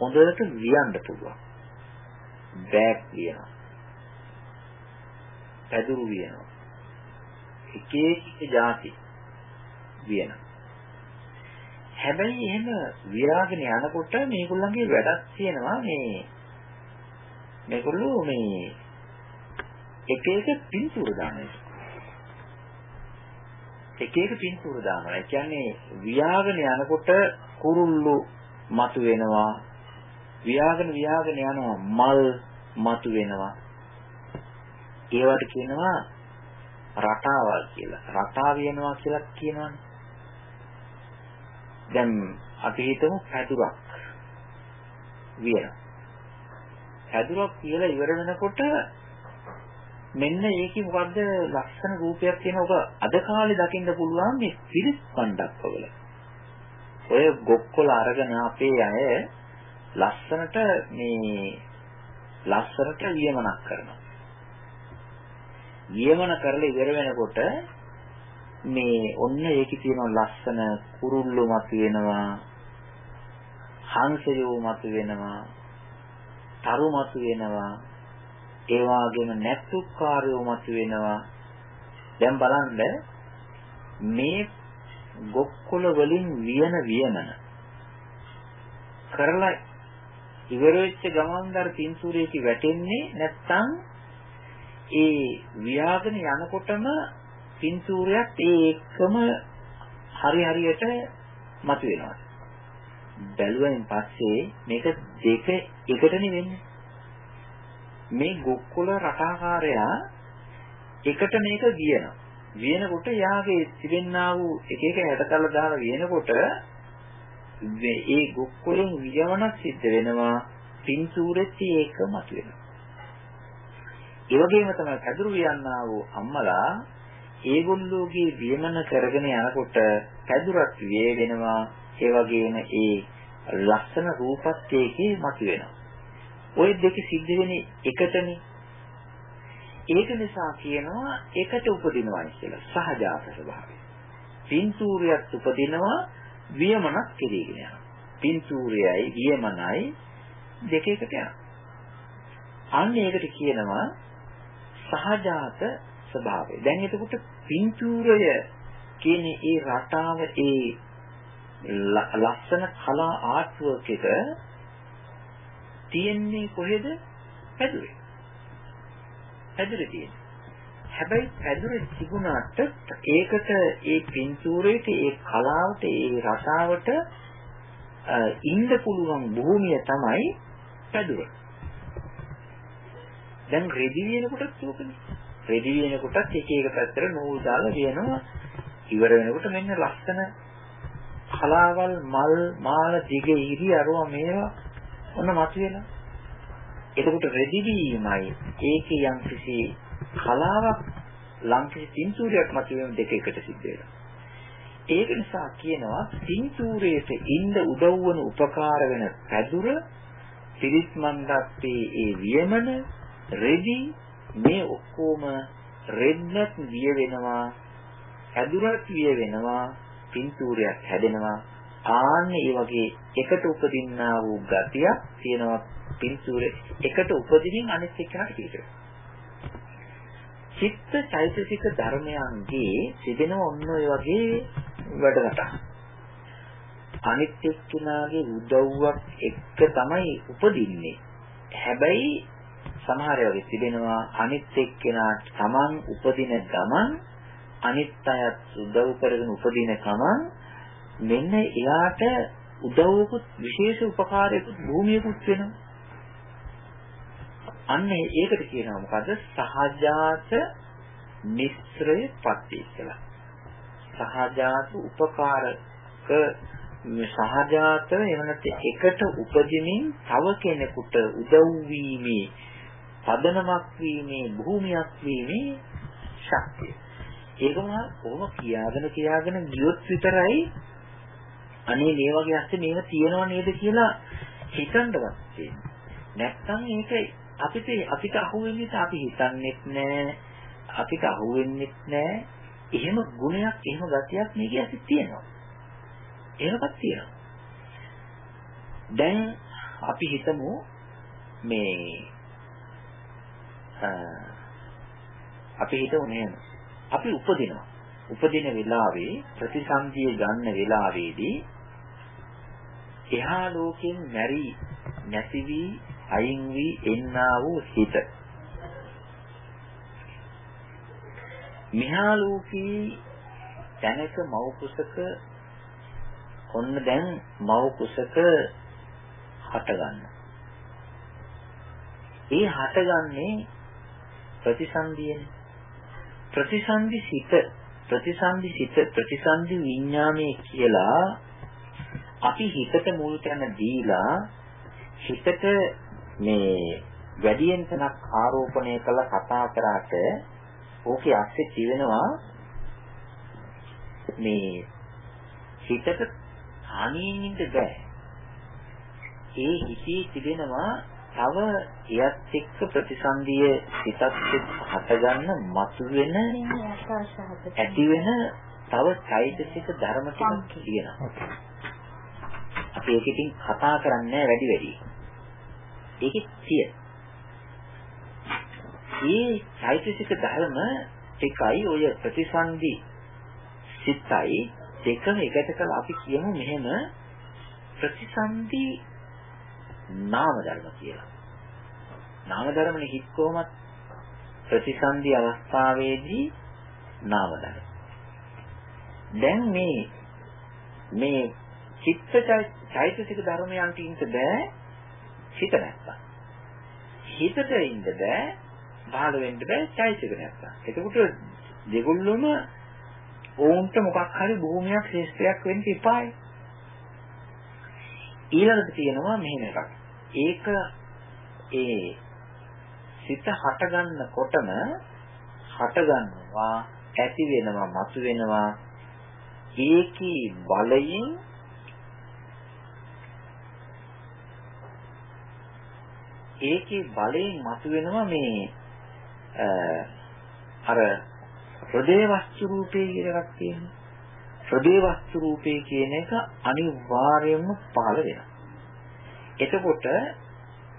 හොඳට ලියන්න පුළුවන්. බෑග් ලියනවා. පැදුරු ලියනවා. එක එක જાති ලියනවා. හැබැයි එහෙම විරාගෙන යනකොට මේගොල්ලන්ගේ වැඩක් තියෙනවා මේ මේගොල්ලෝ මේ එක එක පින්තූර දානවා. එක එක පින්තූර දානවා. ඒ කියන්නේ වියාගෙන යනකොට කුරුල්ලු මතු වෙනවා. වියාගෙන වියාගෙන යනවා මල් මතු වෙනවා. ඒවට කියනවා රටාවල් කියලා. රටා වෙනවා කියලා කියනවනේ. දැන් අපි හිතමු පැදුරක් වියන. පැදුරක් කියලා ඉවර වෙනකොට මෙන්න ඒකේ මොකද්ද ලක්ෂණ රූපයක් තියෙන ඔබ අද කාලේ දකින්න පුළුවන් මේ පිරිස් පණ්ඩක් වල. ඔය ගොක්කොල අරගෙන අපේ අය ලස්සනට මේ ලස්සනට වියමනක් කරනවා. වියමන කරලා ඉවර වෙනකොට මේ ඔන්න ඒකේ තියෙන ලස්සන කුරුල්ලෝ මත වෙනවා හංසයෝ මත වෙනවා තරු මත වෙනවා ඒ වගේම නැත්තුක්කාරයෝ මත වෙනවා. දැන් බලන්න මේ ගොක්කොල වලින් වියන වියනන කරලා ඉවර වෙච්ච ගමන්දර පින්සූරේක වැටෙන්නේ නැත්තම් ඒ වියාගෙන යනකොටම පින්තූරයක් ඒ එක්කම හරි හරියට මතුවෙනවා. බැලුවෙන් පස්සේ මේක දෙක එකටනේ වෙන්නේ. මේ ගොක්කොල රටාකාරයා එකට මේක වියනවා. වියනකොට යාගේ තිබෙන්නා වූ එක එක හැටතල දාලා වියනකොට ඒ ගොක්කොලෙන් වියවණක් සිද්ධ වෙනවා පින්තූරෙත් ඒක මතුවෙනවා. ඒ වගේම තමයි කඳුරු වියන්නා වූ අම්මලා ඒගොල්ලෝගේ වියමන කරගෙන යනකොට පැදුරක් විය වෙනවා ඒ වගේම ඒ ලස්සන රූපත් ඒකේ මතුවෙනවා. ওই දෙක සිද්ධ වෙන්නේ එකටනේ. ඒක නිසා කියනවා එකට උපදිනවා කියලා සහජාත ස්වභාවය. පින්තූරයක් උපදිනවා වියමනක් කෙරෙගෙන යනවා. පින්තූරයයි වියමනයි දෙක එකට යනවා. අන්න ඒකට කියනවා සහජාත ස්වභාවය. දැන් එතකොට පින්තූරය කියන ඒ රටාව ඒ ලස්සන කලා ආර්ට් වර්ක් එක තියෙන්නේ කොහෙද? පැදුරේ. පැදුරේ තියෙන්නේ. හැබැයි පැදුරේ තිබුණාට ඒකට ඒ පින්තූරයට ඒ කලාවට ඒ රටාවට ඉන්න පුළුවන් භූමිය තමයි පැදුර. දැන් රෙදි වෙනකොටත් ඕකනේ. රෙදි වෙනකොටත් එක එක පැත්තට නූල් දාලා කියනවා ඉවර වෙනකොට මෙන්න ලස්සන කලාවල් මල් මාල දිග ඉරි අරවා මේවා ඔන්න මතුවෙලා එතකොට රෙදි වීමයි ඒකේ යම් කිසි කලාවක් ලංකිසි පින්තූරයක් මතුවෙන දෙක එකට සිද්ධ වෙනවා. ඒක නිසා කියනවා පින්තූරයට ඉන්න උදව් වන උපකාර වෙන පැදුර පිරිස් මණ්ඩප්පේ ඒ වියමන රෙදි මේ ඔක්කොම රෙද්දක් විය වෙනවා ඇදුරක් විය වෙනවා පින්තූරයක් හැදෙනවා. ආන්න ඒ වගේ එකට උපදින්නා වූ ගතියක් තියෙනවා පින්තූරේ. එකට උපදිනින් අනිත් එකට පිටර චිත්ත චෛතසික ධර්මයන්ගේ සිදෙන ඔන්න ඔය වගේ වැඩකට. අනිත් එක්කෙනාගේ උදව්වක් එක්ක තමයි උපදින්නේ. හැබැයි සමහර වෙලාවට තිබෙනවා අනිත් එක්කෙනාට Taman උපදින ගමන් අනිත් අයත් උදව් කරගෙන උපදින ගමන් මෙන්න එයාට උදව්වකුත් විශේෂ උපකාරයකුත් භූමියකුත් වෙනවා. අන්න ඒකට කියනවා මොකද සහජාත මිශ්‍රය පත්‍ය කියලා. සහජාත උපකාරක සහජාත එවනත් එකට උපදිනින් තව කෙනෙකුට උදව් වීමේ පදනමක් වීමේ භූමියක් වීමේ ශක්තිය. ඒකම කොහොම කියාගෙන කියාගෙන ගියොත් විතරයි අනේ මේ වගේ අස්සේ මේව තියෙනව නේද කියලා හිතන්නවත් තියෙන්නේ. නැත්තම් ඒක අපිට අපිට අහුවෙන්නේ අපි හිතන්නේත් නෑ අපිට අහුවෙන්නේත් නෑ එහෙම ගුණයක් එහෙම ගතියක් මේකේ ඇති තියෙනවා එහෙමත් තියෙනවා දැන් අපි හිතමු මේ අපි හිතමු නේද? අපි උපදිනවා. උපදින වෙලාවේ ප්‍රතිසන්දිය ගන්න වෙලාවේදී එහා ලෝකෙන් මැරි නැති වී අයින් වී එන්නා වූ හිත. මෙහා ලෝකී දැනක මව කුසක ඔන්න දැන් මව කුසක හට ගන්න. ඒ හටගන්නේ ප්‍රතිසන්දියනේ. ප්‍රතිසන්දි සිත ප්‍රතිසන්දි සිත ප්‍රතිසන්දි විඥානයේ කියලා අපි හිතට මුල් තැන දීලා හිතට මේ වැඩියෙන් තනක් ආරෝපණය කළ කතා කරාට ඕකේ ඇස්සේ තිවෙනවා මේ හිතට හානියෙන් ඉන්න බෑ. ඒ හිතේ තිබෙනවා තව එයත් එක්ක ප්‍රතිසන්දිය හිතත් හටගන්න මතුවෙන ඇති වෙන තව චෛතසික ධර්ම ටිකක් තියෙනවා. අපි ඒක ඉතින් කතා කරන්නේ වැඩි වැඩි. ඒකේ තියෙන. මේ චෛතසික ධර්ම එකයි ඔය ප්‍රතිසන්දි සිතයි දෙකම එකට කළා අපි කියමු මෙහෙම ප්‍රතිසන්දි නාම ධර්ම කියලා. නාම ධර්මනේ හිත් කොහොමත් ප්‍රතිසන්දි අවස්ථාවේදී නාම ධර්ම. දැන් මේ මේ චිත්ත චෛතසික ධර්මයන්ට ඉන්න බෑ හිත නැත්තම්. හිතට ඉන්න බෑ පහළ වෙන්න බෑ චෛතසික නැත්තම්. එතකොට දෙගොල්ලොම ඕන්ට මොකක් හරි භූමියක් ශ්‍රේෂ්ඨයක් වෙන්න එපායි. ඊළඟට තියෙනවා මෙහෙම එකක්. ඒක ඒ සිත හටගන්නකොටම හටගන්නවා ඇති වෙනවා මතු වෙනවා ඒකී බලයෙන් ඒකේ බලයෙන් මතුවෙනවා මේ අර හෘදේ වස්තු රූපේ කියන එකක් තියෙනවා. හෘදේ වස්තු රූපේ කියන එක අනිවාර්යයෙන්ම පහළ වෙනවා. එතකොට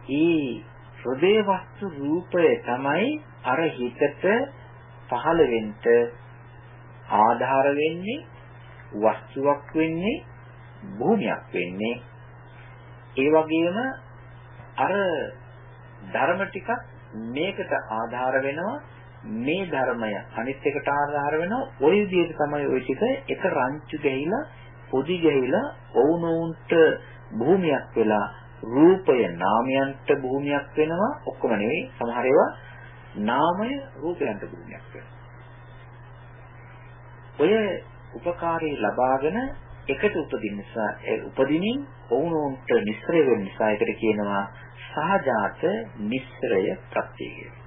ඒ හෘදේ වස්තු රූපය තමයි අර හිතට පහළ වෙන්න ආධාර වෙන්නේ වස්තුවක් වෙන්නේ භූමියක් වෙන්නේ ඒ වගේම අර ධර්ම ටිකක් මේකට ආධාර වෙනවා මේ ධර්මය අනිත් එකට ආධාර වෙනවා ওই විදිහට තමයි ওই ටික එක රංචු ගහිලා පොදි ගහිලා වුණුන්ට භූමියක් වෙලා රූපය නාමයන්ට භූමියක් වෙනවා ඔක්කොම නෙවෙයි සමහර ඒවා නාමය රූපයන්ට භූමියක් වෙනවා ඔය උපකාරී ලබාගෙන එකට උපදින නිසා ඒ උපදිනින් වුණුන්ට නිස්සරය වෙන නිසා ඒකට කියනවා සහජාත නිස්සරය ප්‍රත්‍ය කියලා.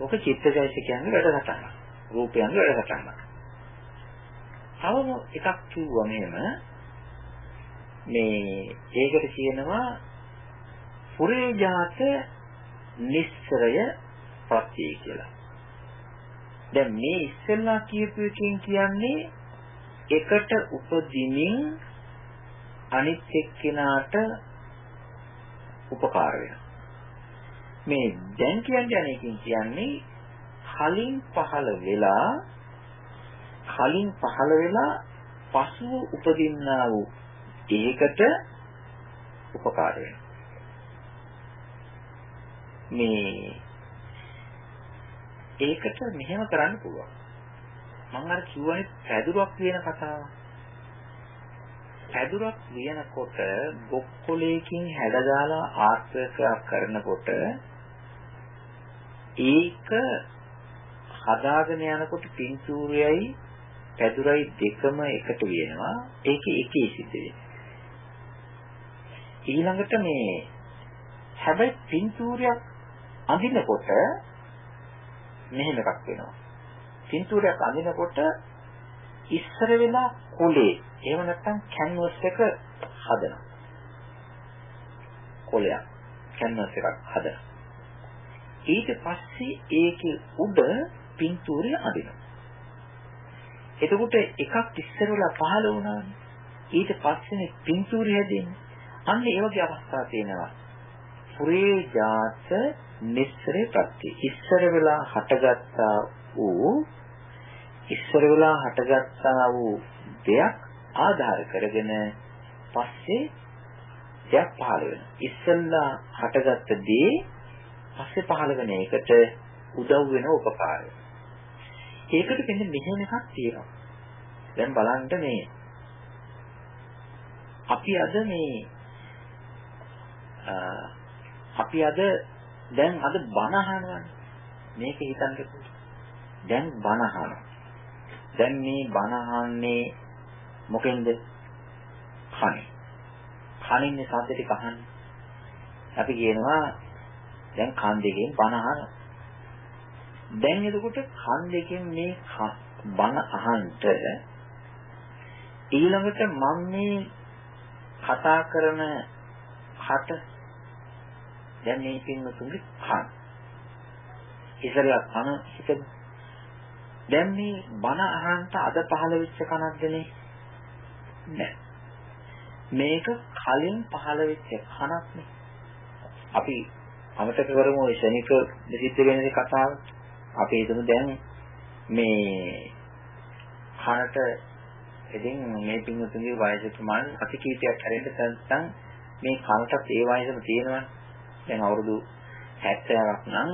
ඔක චිත්තජයසිකයන්ගේ වැඩසටහන. රූපයන්ගේ වැඩසටහන. තවම එකක් කිව්වා මෙහෙම මේ ඒකට කියනවා පුරේජාත නිස්සරය ප්‍රත්‍ය කියලා. දැන් මේ ඉස්සෙල්ලා කියපු එකෙන් කියන්නේ එකට උපදිනින් අනිත් එක්කෙනාට උපකාර වෙනවා. මේ දැන් කියන්නේ අනේකින් කියන්නේ කලින් පහළ වෙලා කලින් පහළ වෙලා පසුව උපදින්නා වූ ඒකට උපකාර වෙනවා. මේ ඒකට මෙහෙම කරන්න පුළුවන්. මම අර කිව්වනේ පැදුරක් කියන කතාව. පැදුරක් ලියනකොට බොක්කොලේකින් හැඩදාලා ආශ්‍රයයක් කරනකොට ඒක හදාගෙන යනකොට පින්තූරයයි පැදුරයි දෙකම එකට වෙනවා. ඒකේ එකේ සිද්ධ වෙනවා. ඊළඟට මේ හැබැයි පින්තූරයක් අඳිනකොට මෙහෙම එකක් වෙනවා. පින්තූරයක් අඳිනකොට ඉස්සර වෙලා කොලේ එහෙම නැත්නම් කැන්වස් එක හදනවා. කොලයක් කැන්වස් එකක් හදනවා. ඊට පස්සේ ඒකේ උඩ පින්තූරය අඳිනවා. එතකොට එකක් ඉස්සර වෙලා පහළ වුණානේ. ඊට පස්සේනේ පින්තූරය හැදෙන්නේ. අන්න ඒ වගේ අවස්ථා තියෙනවා. පුරේ ජාත නිස්සරේ ප්‍රත්‍ය. ඉස්සර වෙලා හටගත්තා වූ ඉස්සර වෙලා හටගත්තා වූ දෙයක් ආධාර කරගෙන පස්සේ දෙයක් පහළ වෙනවා. ඉස්සෙල්ලා හටගත්ත දේ පස්සේ පහළ වෙන එකට උදව් වෙන උපකාරය. ඒකට මෙන්න මෙහෙම එකක් තියෙනවා. දැන් බලන්න මේ අපි අද මේ අපි අද දැන් අද බණ අහනවානේ. මේක හිතන්නකෝ. දැන් බණ අහනවා. දැන් මේ බණ අහන්නේ මොකෙන්ද? කනේ. කනින්නේ ශබ්ද ටික අහන්නේ. අපි කියනවා දැන් කන් දෙකෙන් බණ අහනවා. දැන් එතකොට කන් දෙකෙන් මේ බණ අහන්නට ඊළඟට මම මේ කතා කරන කට දැන් මේ පින්නතුන්ගේ කන. ඉස්සරලා කන හිත දැන් මේ බණ අහන්නට අද පහළ වෙච්ච කනක්ද නේ? නෑ. මේක කලින් පහළ වෙච්ච කනක් නේ. අපි අමතක කරමු ඒ ශනික සිද්ධ වෙන කතාව. අපි හිතමු දැන් මේ කනට ඉතින් මේ පින්වතුන්ගේ වයස ප්‍රමාණය අති කීපයක් හැරෙන්න නැත්නම් මේ කනටත් ඒ වයසම තියෙනවා. දැන් අවුරුදු 70ක් නම්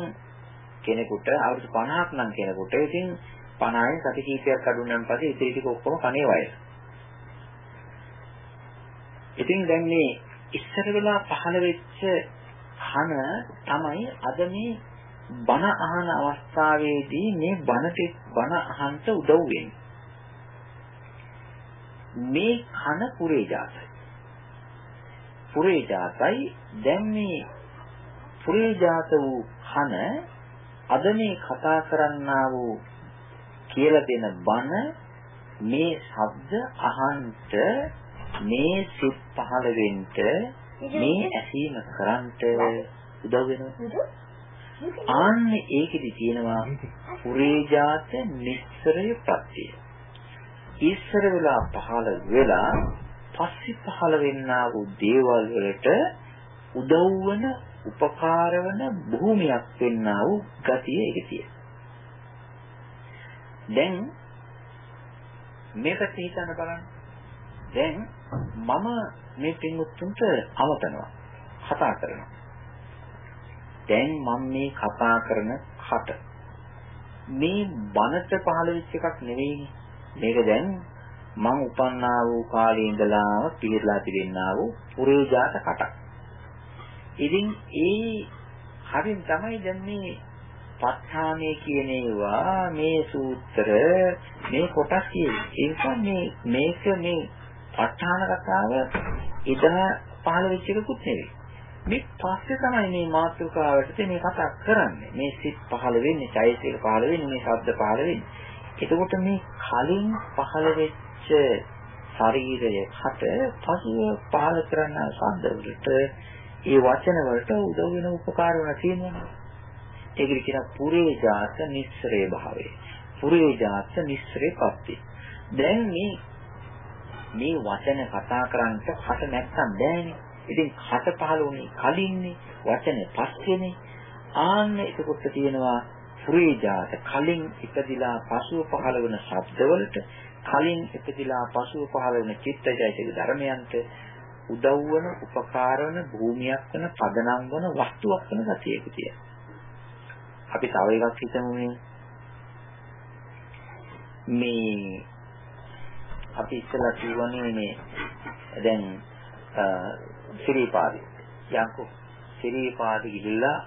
කෙනෙකුට අවුරුදු 50ක් නම් කෙනෙකුට ඉතින් 50න් සති කීපයක් අඩු වුණාන් පස්සේ ඉතිරි ටික ඔක්කොම කනේ වයස. ඉතින් දැන් මේ ඉස්සර වෙලා පහළ වෙච්ච කන තමයි අද මේ බණ අහන අවස්ථාවේදී මේ බණ බණ අහන්ට උදව් වෙන්නේ. මේ කන පුරේ જાතයි. පුරේ જાතයි දැන් මේ පුරේ જાත වූ කන අද මේ කතා කරන්නා වූ කියලා දෙන බණ මේ ශබ්ද අහන්ට මේ සිත් පහළ වෙන්න මේ ඇසීම කරන්ට උදව් වෙනවා. ආන්න ඒකෙදි තියෙනවා පුරේජාත නිස්සරය ප්‍රත්‍යය. ඊස්සර වෙලා පහළ වෙලා පස්සේ පහළ වෙන්නා වූ දේවල් වලට උදව් වන උපකාර වන භූමියක් වෙන්නා වූ ගතිය ඒකේ තියෙනවා. දැන් මේකට හිතන්න බලන්න. දැන් මම මේ පින්වත්තුන්ට අමතනවා. කතා කරනවා. දැන් මම මේ කතා කරන කට මේ බනට පහළ වෙච්ච එකක් නෙවෙයිනේ. මේක දැන් මං උපන්නා වූ කාලේ ඉඳලා පිළිලා තිබෙනා වූ පුරේජාත කටක්. ඉතින් ඒ හරින් තමයි දැන් මේ ප ဋ ාණේ කියන ඒවා මේ සූත්‍ර මේ කොටස් කියන්නේ. ඒක මේ මේක මේ ප ဋ ාණ කතාව ඉදා පහළ වෙච්ච එකකුත් නෙවෙයි. මේ පස්සේ තමයි මේ මාතෘකාවට මේ කතා කරන්නේ. මේ සිත් පහළ වෙන්නේ, චෛතසික පහළ වෙන්නේ, මේ ශබ්ද පහළ වෙන්නේ. එතකොට මේ කලින් පහළ වෙච්ච ශරීරය හට පසුව පහළ කරන ශබ්ද වලට ඒ වචන වලට උදව් වෙන උපකාර වන තියෙනවා. ඒකට කියන පුරේ ජාත නිස්සරේ භාවය. පුරේ ජාත නිස්සරේ පත්ති. දැන් මේ මේ වචන කතා කරන්නට කට නැත්තම් බෑනේ. ඉතින් කට පහළ වුණේ කලින්නේ වචනේ පස්සේනේ. ආන්න එතකොට තියෙනවා පුරේජාත කලින් ඉපදිලා පසුව පහළ වන ශබ්දවලට කලින් ඉපදිලා පසුව පහළ වන චිත්තජයසික ධර්මයන්ට උදව් වන උපකාර වන භූමියක් වන පදනම් වන වස්තුවක් වන ගතියක තියෙනවා. අපි තව එකක් හිතමු මේ අපි ඉස්සලා කියවනේ මේ දැන් ශ්‍රීපාදි යංකෝ ශ්‍රීපාදි ගිහිල්ලා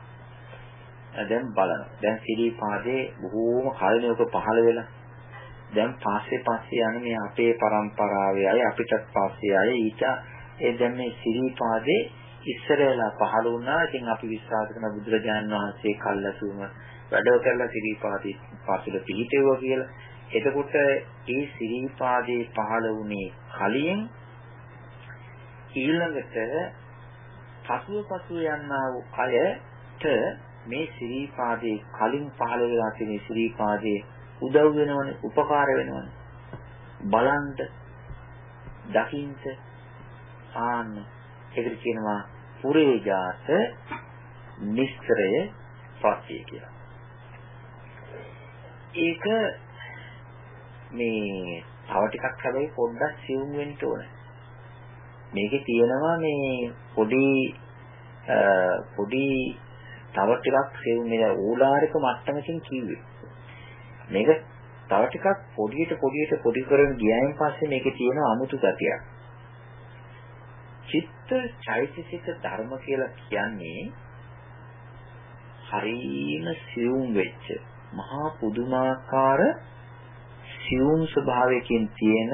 දැන් බලනවා. දැන් සිරිපාදේ බොහෝම කලිනක පහළ වෙලා දැන් පස්සේ පස්සේ යන මේ අපේ પરම්පරාවේ අය අපිටත් පස්සේ අය ඊට ඒ දැන් මේ සිරිපාදේ ඉස්සර වෙලා පහළ වුණා. ඉතින් අපි විශ්වාස කරන බුදුරජාණන් වහන්සේ කල්ලාසුම වැඩව කරලා සිරිපාදේ පසුල පිහිටෙවුවා කියලා. එතකොට ඒ සිරිපාදේ පහළ වුණේ කලින් ඊළඟට පසුව පසුව යන්නා වූ අයට මේ ශ්‍රීපාදේ කලින් පහළ වෙලා තියෙන ශ්‍රීපාදේ උදව් වෙනවනේ උපකාර වෙනවනේ බලන්න දකින්ට ආන්න ඒකට කියනවා පුරේජාත නිස්තරය පස්සේ කියලා. ඒක මේ තව ටිකක් හැබැයි පොඩ්ඩක් සිවුම් වෙන්න ඕනේ. මේකේ තියෙනවා මේ පොඩි පොඩි තව ටිකක් සෙව් මේ ඕලාරික මට්ටමකින් කිව්වේ. මේක තව ටිකක් පොඩියට පොඩියට පොඩි කරගෙන ගියයින් පස්සේ මේකේ තියෙන අමුතු ගතියක්. චිත්ත චෛතසික ධර්ම කියලා කියන්නේ හරීම සියුම් වෙච්ච මහා පුදුමාකාර සියුම් ස්වභාවයකින් තියෙන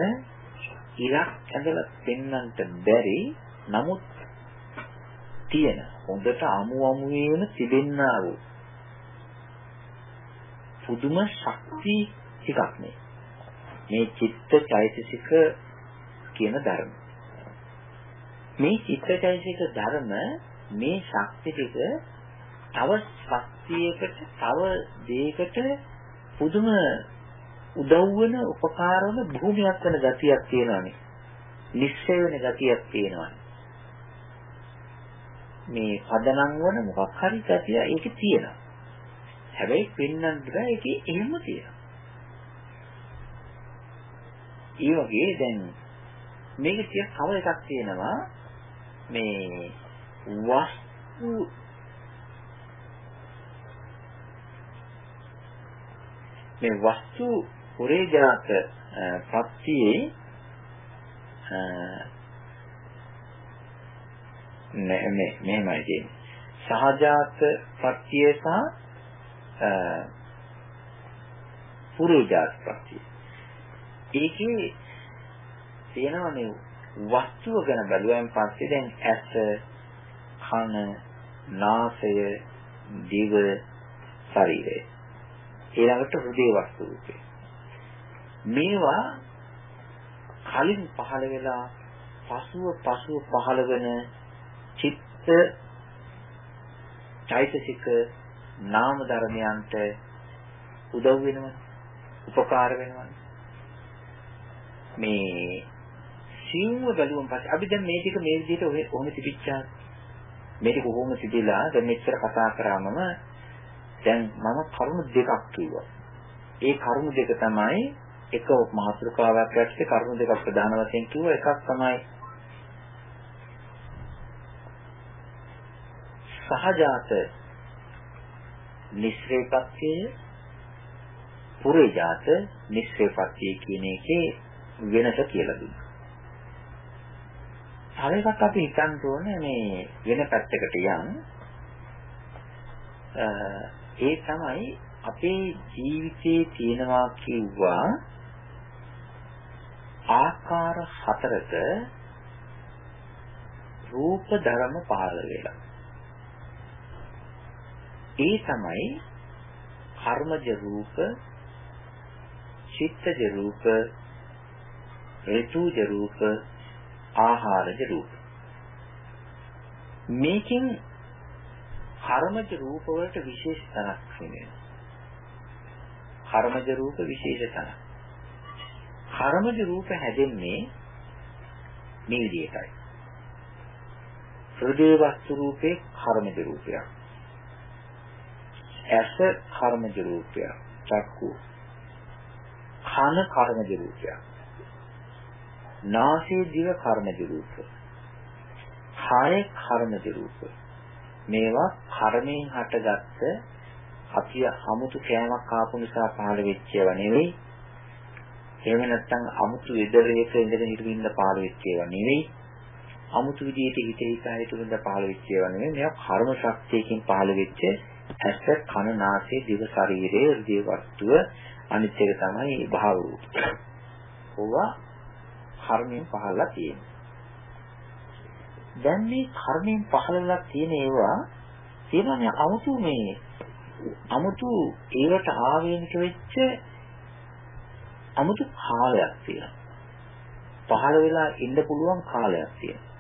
ඉලක් ඇඳලා පෙන්වන්නට බැරි නමුත් තියෙන හොඳට අමු අමු වේම තිබෙන්නා වූ පුදුම ශක්ති ටිකක් මේ මේ චිත්ත චෛතසික කියන ධර්ම. මේ චිත්ත චෛතසික ධර්ම මේ ශක්ති ටික තව ශක්තියකට තව දෙයකට පුදුම උදව් වෙන උපකාර වන භූමියක් වෙන ගතියක් තියෙනවානේ. නිශ්චය වෙන ගතියක් තියෙනවානේ. මේ පදනම් වන මොකක් හරි ගතිය ඒකේ තියෙනවා. හැබැයි පෙන්වන්න බෑ ඒකේ එහෙම තියෙනවා. ඒ වගේ දැන් මේක තිය තව එකක් තියෙනවා මේ වස්තු මේ වස්තු පුරේජාත ප්‍රත්‍යේ නෑ මේ මෙහෙමයි කියන්නේ. සහජාත ප්‍රත්‍ය සහ පුරේජාත ප්‍රත්‍ය. ඒකේ තියෙනවනේ වස්තුව ගැන බැලුවෙන් පස්සේ දැන් ඇස, කන, නාසය, දිව, ශරීරය. ඊළඟට හෘදේ වස්තු රූපේ. මේවා කලින් පහළ වෙලා පසුව පසුව පහළ වෙන චිත්ත චෛතසික නාම ධර්මයන්ට උදව් වෙනවනේ උපකාර වෙනවනේ මේ සිව්ව බැලුවම පස්සේ අපි දැන් මේ ටික මේ විදිහට ඔහොම තිබිච්චා මේ ටික කොහොම තිබිලා දැන් මෙච්චර කතා කරාමම දැන් මම කරුණු දෙකක් කිව්වා. ඒ කරුණු දෙක තමයි එක මාතෘකාවක් යටතේ කරුණු දෙකක් ප්‍රධාන වශයෙන් කිව්වා. එකක් තමයි සහජාත නිස්සේපත්‍යය පුරේජාත නිස්සේපත්‍යය කියන එකේ වෙනස කියලා දුන්නා. තව එකක් අපි හිතන්න ඕනේ මේ වෙන පැත්තකට යන්. ඒ තමයි අපේ ජීවිතයේ තියෙනවා කිව්වා ආකාර හතරක රූප ධර්ම පහළ වෙලා. ඒ තමයි කර්මජ රූප, චිත්තජ රූප, හේතුජ රූප, ආහාරජ රූප. මේකෙන් කර්මජ රූප වලට විශේෂ තනක් වෙනවා. කර්මජ රූප විශේෂ තනක්. කර්මජ රූප හැදෙන්නේ මේ විදිහටයි. හෘදේ වස්තු රූපේ කර්මජ රූපයක්. ඇස කර්මජ රූපයක්. චක්කු. කන කර්මජ රූපයක්. නාසයේ දිව කර්මජ රූප. හාරේ කර්මජ රූප. මේවා කර්මයෙන් හටගත්ත අපි අමුතු කෑමක් ආපු නිසා පහළ වෙච්ච ඒවා නෙවෙයි. එහෙම නැත්නම් අමුතු ඉදරයක ඉඳගෙන හිටින්න පහළ වෙච්ච ඒවා නෙවෙයි. අමුතු විදිහට හිත හිතා හිටින්න පහළ වෙච්ච ඒවා නෙවෙයි. මේවා කර්ම ශක්තියකින් පහළ වෙච්ච ඇස කන නාසය දිව ශරීරයේ හෘදේ වස්තුව අනිත් එක තමයි භාව රූප. ඕවා කර්මයෙන් පහළලා තියෙනවා. දැන් මේ කර්මයෙන් පහළලා තියෙන ඒවා තියෙනනේ 아무තු මේ 아무තු ඒකට ආවේනික වෙච්ච 아무තු කාලයක් තියෙනවා. පහළ වෙලා ඉන්න පුළුවන් කාලයක් තියෙනවා.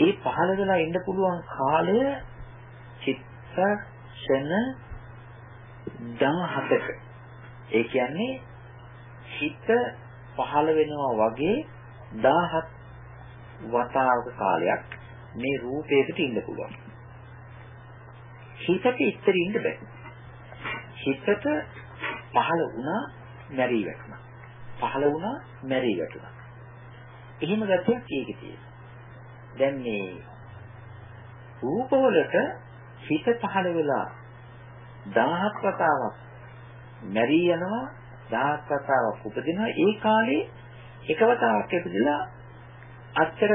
ඒ පහළ වෙලා ඉන්න පුළුවන් කාලය චිත්තක්ෂණ 17ක. ඒ කියන්නේ හිත පහළ වෙනවා වගේ 17 වතාවක කාලයක් මේ රූපයකට ඉන්න පුළුවන්. හිතට ඉස්තර ඉන්න බෑ. හිතට පහළ වුණා මැරී වැටුණා. පහළ වුණා මැරී වැටුණා. එහෙම ගැටියක් ඒකේ තියෙනවා. දැන් මේ රූපවලට හිත පහළ වෙලා 1000ක් වතාවක් මැරී යනවා 1000ක් වතාවක් උපදිනවා. ඒ කාලේ එක වතාවක් ඉපදිලා අච්චර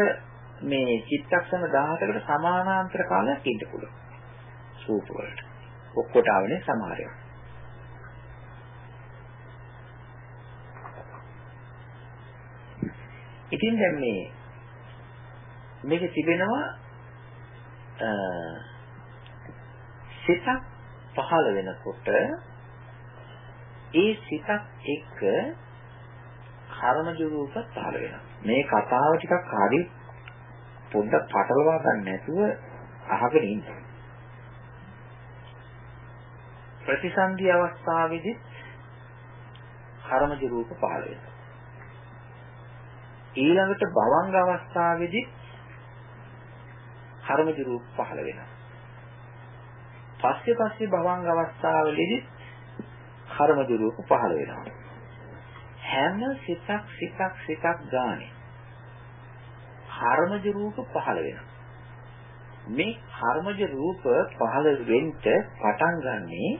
මේ චිත්තක්ෂණ 17කට සමානාන්තර කාලයක් ඉන්න පුළුවන්. රූප වලට. ඔක්කොට ආවනේ සමහරව ඉතින් දැන් මේ මේක තිබෙනවා සිතක් පහළ වෙනකොට ඒ සිතක් එක්ක කර්මජ රූප පහළ වෙනවා. මේ කතාව ටිකක් හරි පොඩ්ඩක් පටලවා ගන්න නැතුව අහගෙන ඉන්න. ප්‍රතිසන්දි අවස්ථාවේදී කර්මජ රූප පහළ වෙනවා. ඊළඟට භවංග අවස්ථාවේදී කර්මජ රූප පහළ වෙනවා. පස්සේ පස්සේ භවංග අවස්ථාවලදී කර්මජ රූප පහළ වෙනවා. හැම සිතක් සිතක් සිතක් ගානේ කර්මජ රූප පහළ වෙනවා. මේ කර්මජ රූප පහළ වෙන්න පටන් ගන්නේ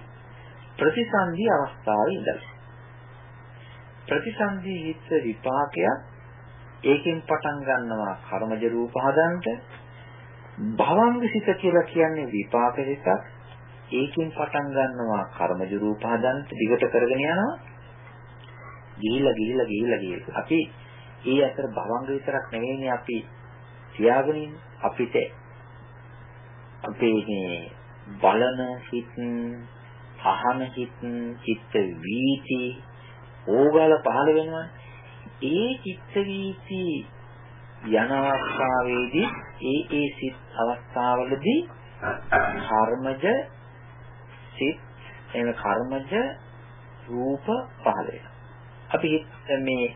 ප්‍රතිසන්දි අවස්ථාවේ ඉඳලා. ප්‍රතිසන්දි හිත විපාකයක් ඒකෙන් පටන් ගන්නවා කර්මජ රූප හදන්නට භවංග සිත කියලා කියන්නේ විපාක සිතක් ඒකෙන් පටන් ගන්නවා. කර්මජ රූප හදන්න දිගට කරගෙන යනවා. ගිහිලා ගිහිලා ගිහිලා ගිහිලා අපි ඒ අතර භවංග විතරක් නෙවෙයිනේ අපි තියාගෙන අපිට අපේ මේ බලන හිත් අහන හිත් චිත්ත වීති ඕගල පහළ වෙනවා. ඒ චිත්ත වීති යන අවස්ථාවේදී ඒ ඒ සිත් අවස්ථාවලදී කර්මජ සිත් එන කර්මජ රූප පහළ වෙනවා. අපි මේ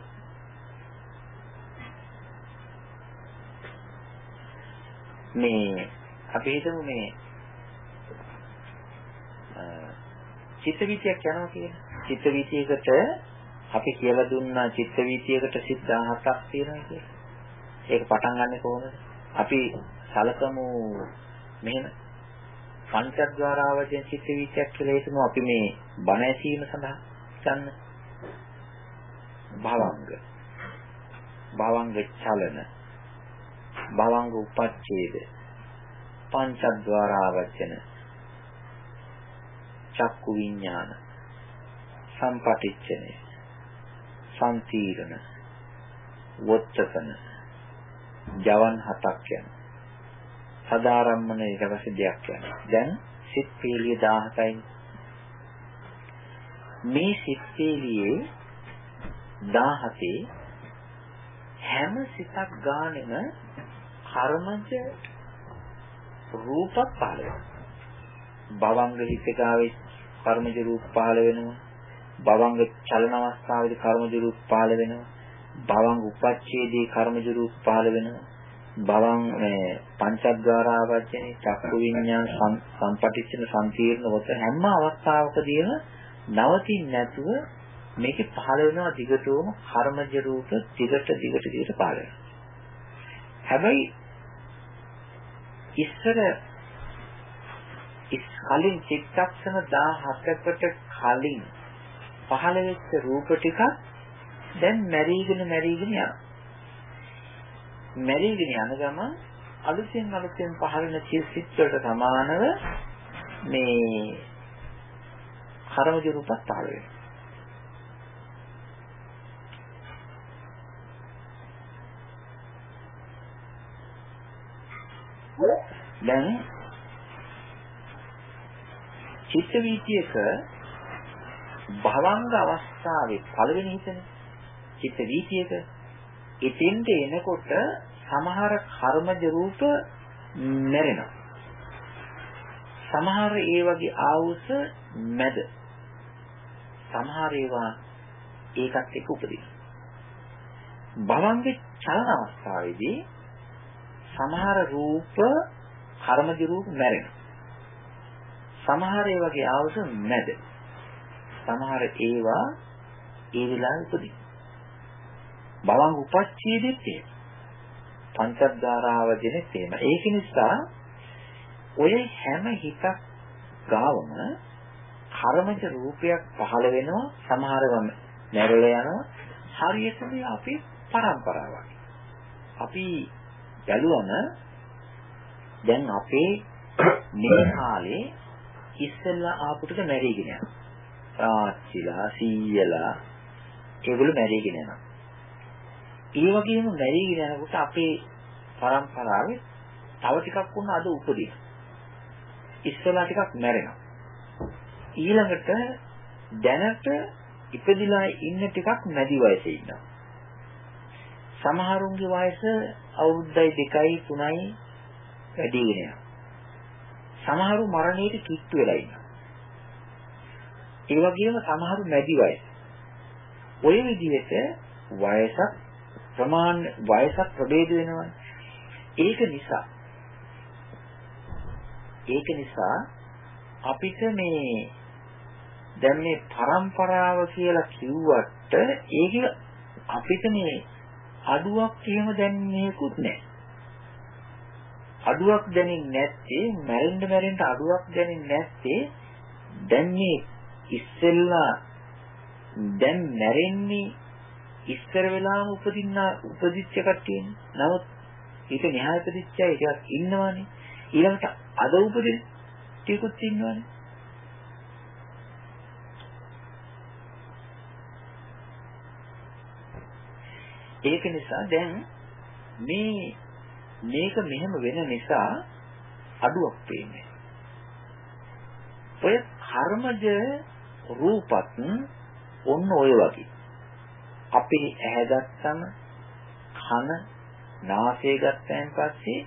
මේ අපි හිතමු මේ චිත්ත වීතියක් යනවා කියන චිත්ත වීතියකට අපි කියලා දුන්නා චිත්ත වීතියකට සිත් 17ක් තියෙනවා කියලා. ඒක පටන් ගන්නෙ කොහොමද? අපි සලකමු මෙහෙම පංචද්වාරා වශයෙන් චිත්ත වීතියක් කියලා හිතමු අපි මේ බණ ඇසීම සඳහා ගන්න. භවංග. භවංග චලන. භවංග උපච්ඡේද. පංචද්වාරා වචන. චක්කු විඥාන. සම්පටිච්ඡනේ. සම්තීරණ. වොත්තපන. ජවන් හතක් යනවා. සදාරම්මන ඊට පස්සේ දෙයක් යනවා. දැන් සිත් පීලිය 17යි. මේ සිත් පීලියේ 17 හැම සිතක් ගානෙම කර්මජ රූප පහළ වෙනවා. භවංග හිතකාවේ කර්මජ රූප පහළ වෙනවා. භවංග චලන අවස්ථාවේදී කර්මජ රූප පහළ වෙනවා. භවංග උපච්ඡේදී කර්මජ රූප පහළ වෙනවා. භවං මේ පංචද්වාරා වචනේ චක්කු විඤ්ඤාණ සම්පටිච්ඡන සම්පීර්ණ වත හැම අවස්ථාවකදීම නවතින් නැතුව මේකේ පහළ වෙනවා දිගටම කර්මජ රූප දිගට දිගට දිගට පහළ වෙනවා. හැබැයි ඉස්සර ඉස් කලින් චිත්තක්ෂණ 17කට කලින් පහළ වෙච්ච රූප ටිකක් දැන් මැරිගෙන මැරිගෙන යනවා. මැරිගෙන යන ගමන් අලුතෙන් අලුතෙන් පහළ වෙන සිත් වලට සමානව මේ කර්මජ රූපත් පහළ වෙනවා. දැන් චිත්ත වීතියක භවංග අවස්ථාවේ පළවෙනි හිතනේ චිත්ත වීතියක එතෙන්ට එනකොට සමහර කර්මජ රූප නැරෙනවා සමහර ඒ වගේ ආවුස මැද සමහර ඒවා ඒකත් එක්ක උපදින භවංගේ චලන අවස්ථාවේදී සමහර රූප කර්මජ රූප මැරෙනවා. සමහර ඒ වගේ ආවස නැද. සමහර ඒවා ඒ විලාසෙ උපදින. බලං උපච්ඡේදෙත් ඒ. පංචද්වාරාව දෙනෙත් එහෙම. ඒක නිසා ඔය හැම හිතක් ගාවම කර්මජ රූපයක් පහළ වෙනවා සමහරවම නැරලා යනවා හරියට මේ අපේ પરම්පරාවක්. අපි බැලුවම දැන් අපේ මේ කාලේ ඉස්සෙල්ලා ආපු ටික මැරිගෙන යනවා. ආච්චිලා සීයලා ඒගොල්ලෝ මැරිගෙන යනවා. ඒ වගේම මැරිගෙන යනකොට අපේ પરම්පරාවේ තව ටිකක් වුණ අද උපදින. ඉස්සෙල්ලා ටිකක් මැරෙනවා. ඊළඟට දැනට ඉපදිලා ඉන්න ටිකක් මැදි වයසේ ඉන්නවා. සමහරුන්ගේ වයස අවුරුද්දයි 2යි 3යි වැඩිගෙන යනවා. සමහරු මරණයට කිට්ටු වෙලා ඉන්නවා. ඒ වගේම සමහරු මැදි වයස. ඔය විදිහට වයසක් ප්‍රමාණ වයසක් ප්‍රභේද වෙනවා. ඒක නිසා ඒක නිසා අපිට මේ දැන් මේ પરම්පරාව කියලා කිව්වට ඒක අපිට මේ අඩුවක් එහෙම දැනෙන්නේකුත් නැහැ. අඩුවක් දැනෙන්නේ නැත්තේ මැරෙන්න මැරෙන්න අඩුවක් දැනෙන්නේ නැත්තේ දැන් මේ ඉස්සෙල්ලා දැන් මැරෙන්නේ ඉස්සර වෙලාම උපදින්න උපදිච්ච කට්ටියනේ. නමුත් ඊට න්‍යාය ප්‍රතිච්ඡය ටිකක් ඉන්නවනේ. ඊළඟට අද උපදින ටිකුත් ඉන්නවනේ. ඒක නිසා දැන් මේ මේක මෙහෙම වෙන නිසා අඩුවක් පේන්නේ. ඔය කර්මජ රූපත් ඔන්න ඔය වගේ. අපේ ඇහැ ගත්තම කන නාසය ගත්තයින් පස්සේ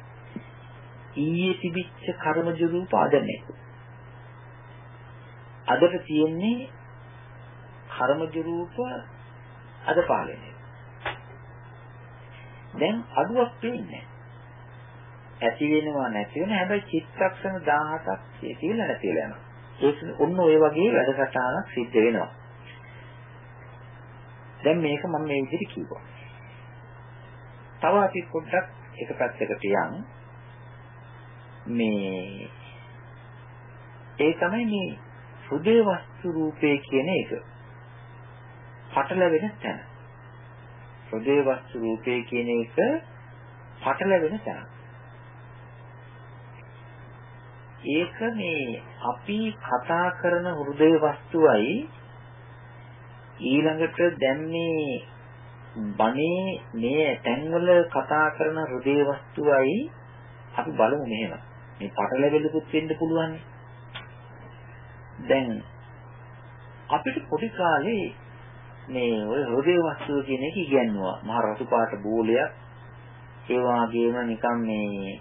ඊයේ තිබිච්ච කර්මජ රූප අද නැහැ. අදට තියෙන්නේ කර්මජ රූප අද පාලනය. දැන් අඩුවක් පේන්නේ ඇති වෙනවා නැති වෙන හැබැයි චිත්තක්ෂණ 17ක් කියලා නැතිලා යනවා. ඒක ඔන්න ඔය වගේ වැඩසටහනක් සිද්ධ වෙනවා. දැන් මේක මම මේ විදිහට කිව්වා. තව අපි පොඩ්ඩක් එක පැත්තකට යන් මේ ඒ තමයි මේ සුදේ වස්තු රූපේ කියන එක. පටලැවෙන තැන. හෘදේ වස්තු රූපේ කියන එක පටලැවෙන තැන. ඒක මේ අපි කතා කරන හෘදේ වස්තුවයි ඊළඟට දැන් මේ බණේ මේ තැන්වල කතා කරන හෘදේ වස්තුවයි අපි බලමු මෙහෙම. මේ පටලැවිලිකුත් වෙන්න පුළුවන්. දැන් අපිට පොඩි කාලේ මේ ඔය හෘදේ වස්තුව කියන එක ඉගැන්නුවා. මහ රතු පාට බෝලයක් ඒ වගේම නිකන් මේ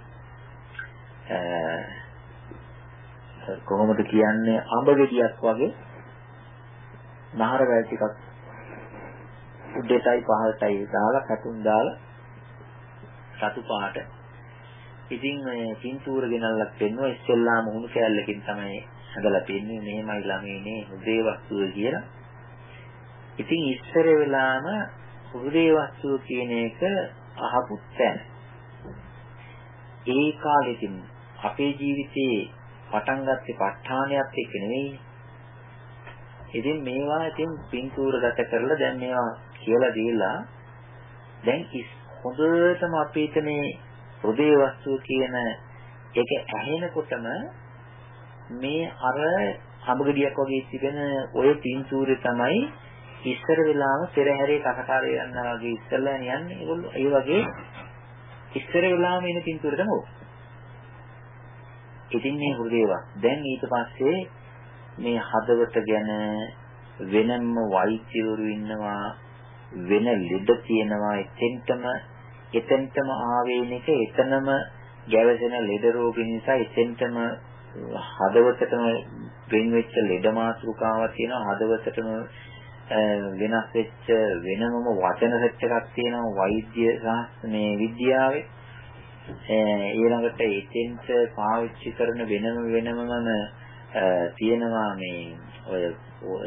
කොහොමද කියන්නේ අඹ ගෙඩියක් වගේ නහර වැල් ටිකක් උඩටයි පහළටයි දාලා කටුන් දාලා රතු පාට. ඉතින් මේ පින්තූර ගෙනල්ලා පෙන්නුවා ඉස්සෙල්ලාම උණු කෑල්ලකින් තමයි හදලා තින්නේ මෙහෙමයි ළමයිනේ හෘදේ වස්තුව කියලා. ඉතින් ඉස්සර වෙලාම හෘදේ වස්තුව කියන එක අහපු තැන. ඒ කාලෙකින් අපේ ජීවිතේ පටන් ගත්තේ ප ဋ ාණයක් එක්ක නෙවෙයි. ඉතින් මේවා ඉතින් පින්තූර ගත කරලා දැන් මේවා කියලා දීලා දැන් හොඳටම අපිට මේ හෘදේ වස්තුව කියන එක ඇහෙනකොටම මේ අර අඹගඩියක් වගේ තිබෙන ඔය පින්තූරේ තමයි ඉස්සර වෙලාම පෙරහැරේ කකටාරේ යනවා වගේ ඉස්සරලා යන්නේ ඒගොල්ලෝ ඒ වගේ ඉස්සර වෙලාම එන පින්තූර තමයි ඕක. ඉතින් මේ හෘදේවා දැන් ඊට පස්සේ මේ හදවත ගැන වෙනම වෛද්‍යවරු ඉන්නවා වෙන ලෙඩ තියෙනවා. එතෙන්ටම එතෙන්ටම ආවේනික එතනම ගැවසෙන ලෙඩ රෝග නිසා එතෙන්ටම හදවතටම වෙන වෙච්ච ලෙඩ මාතෘකාවක් තියෙනවා. හදවතටම වෙනස් වෙච්ච වෙනමම වචන සෙට් එකක් තියෙනවා වෛද්‍ය ශාස්ත්‍රයේ විද්‍යාවේ. ඊළඟට එතෙන්ට පාවිච්චි කරන වෙනම වෙනමම තියෙනවා මේ ඔය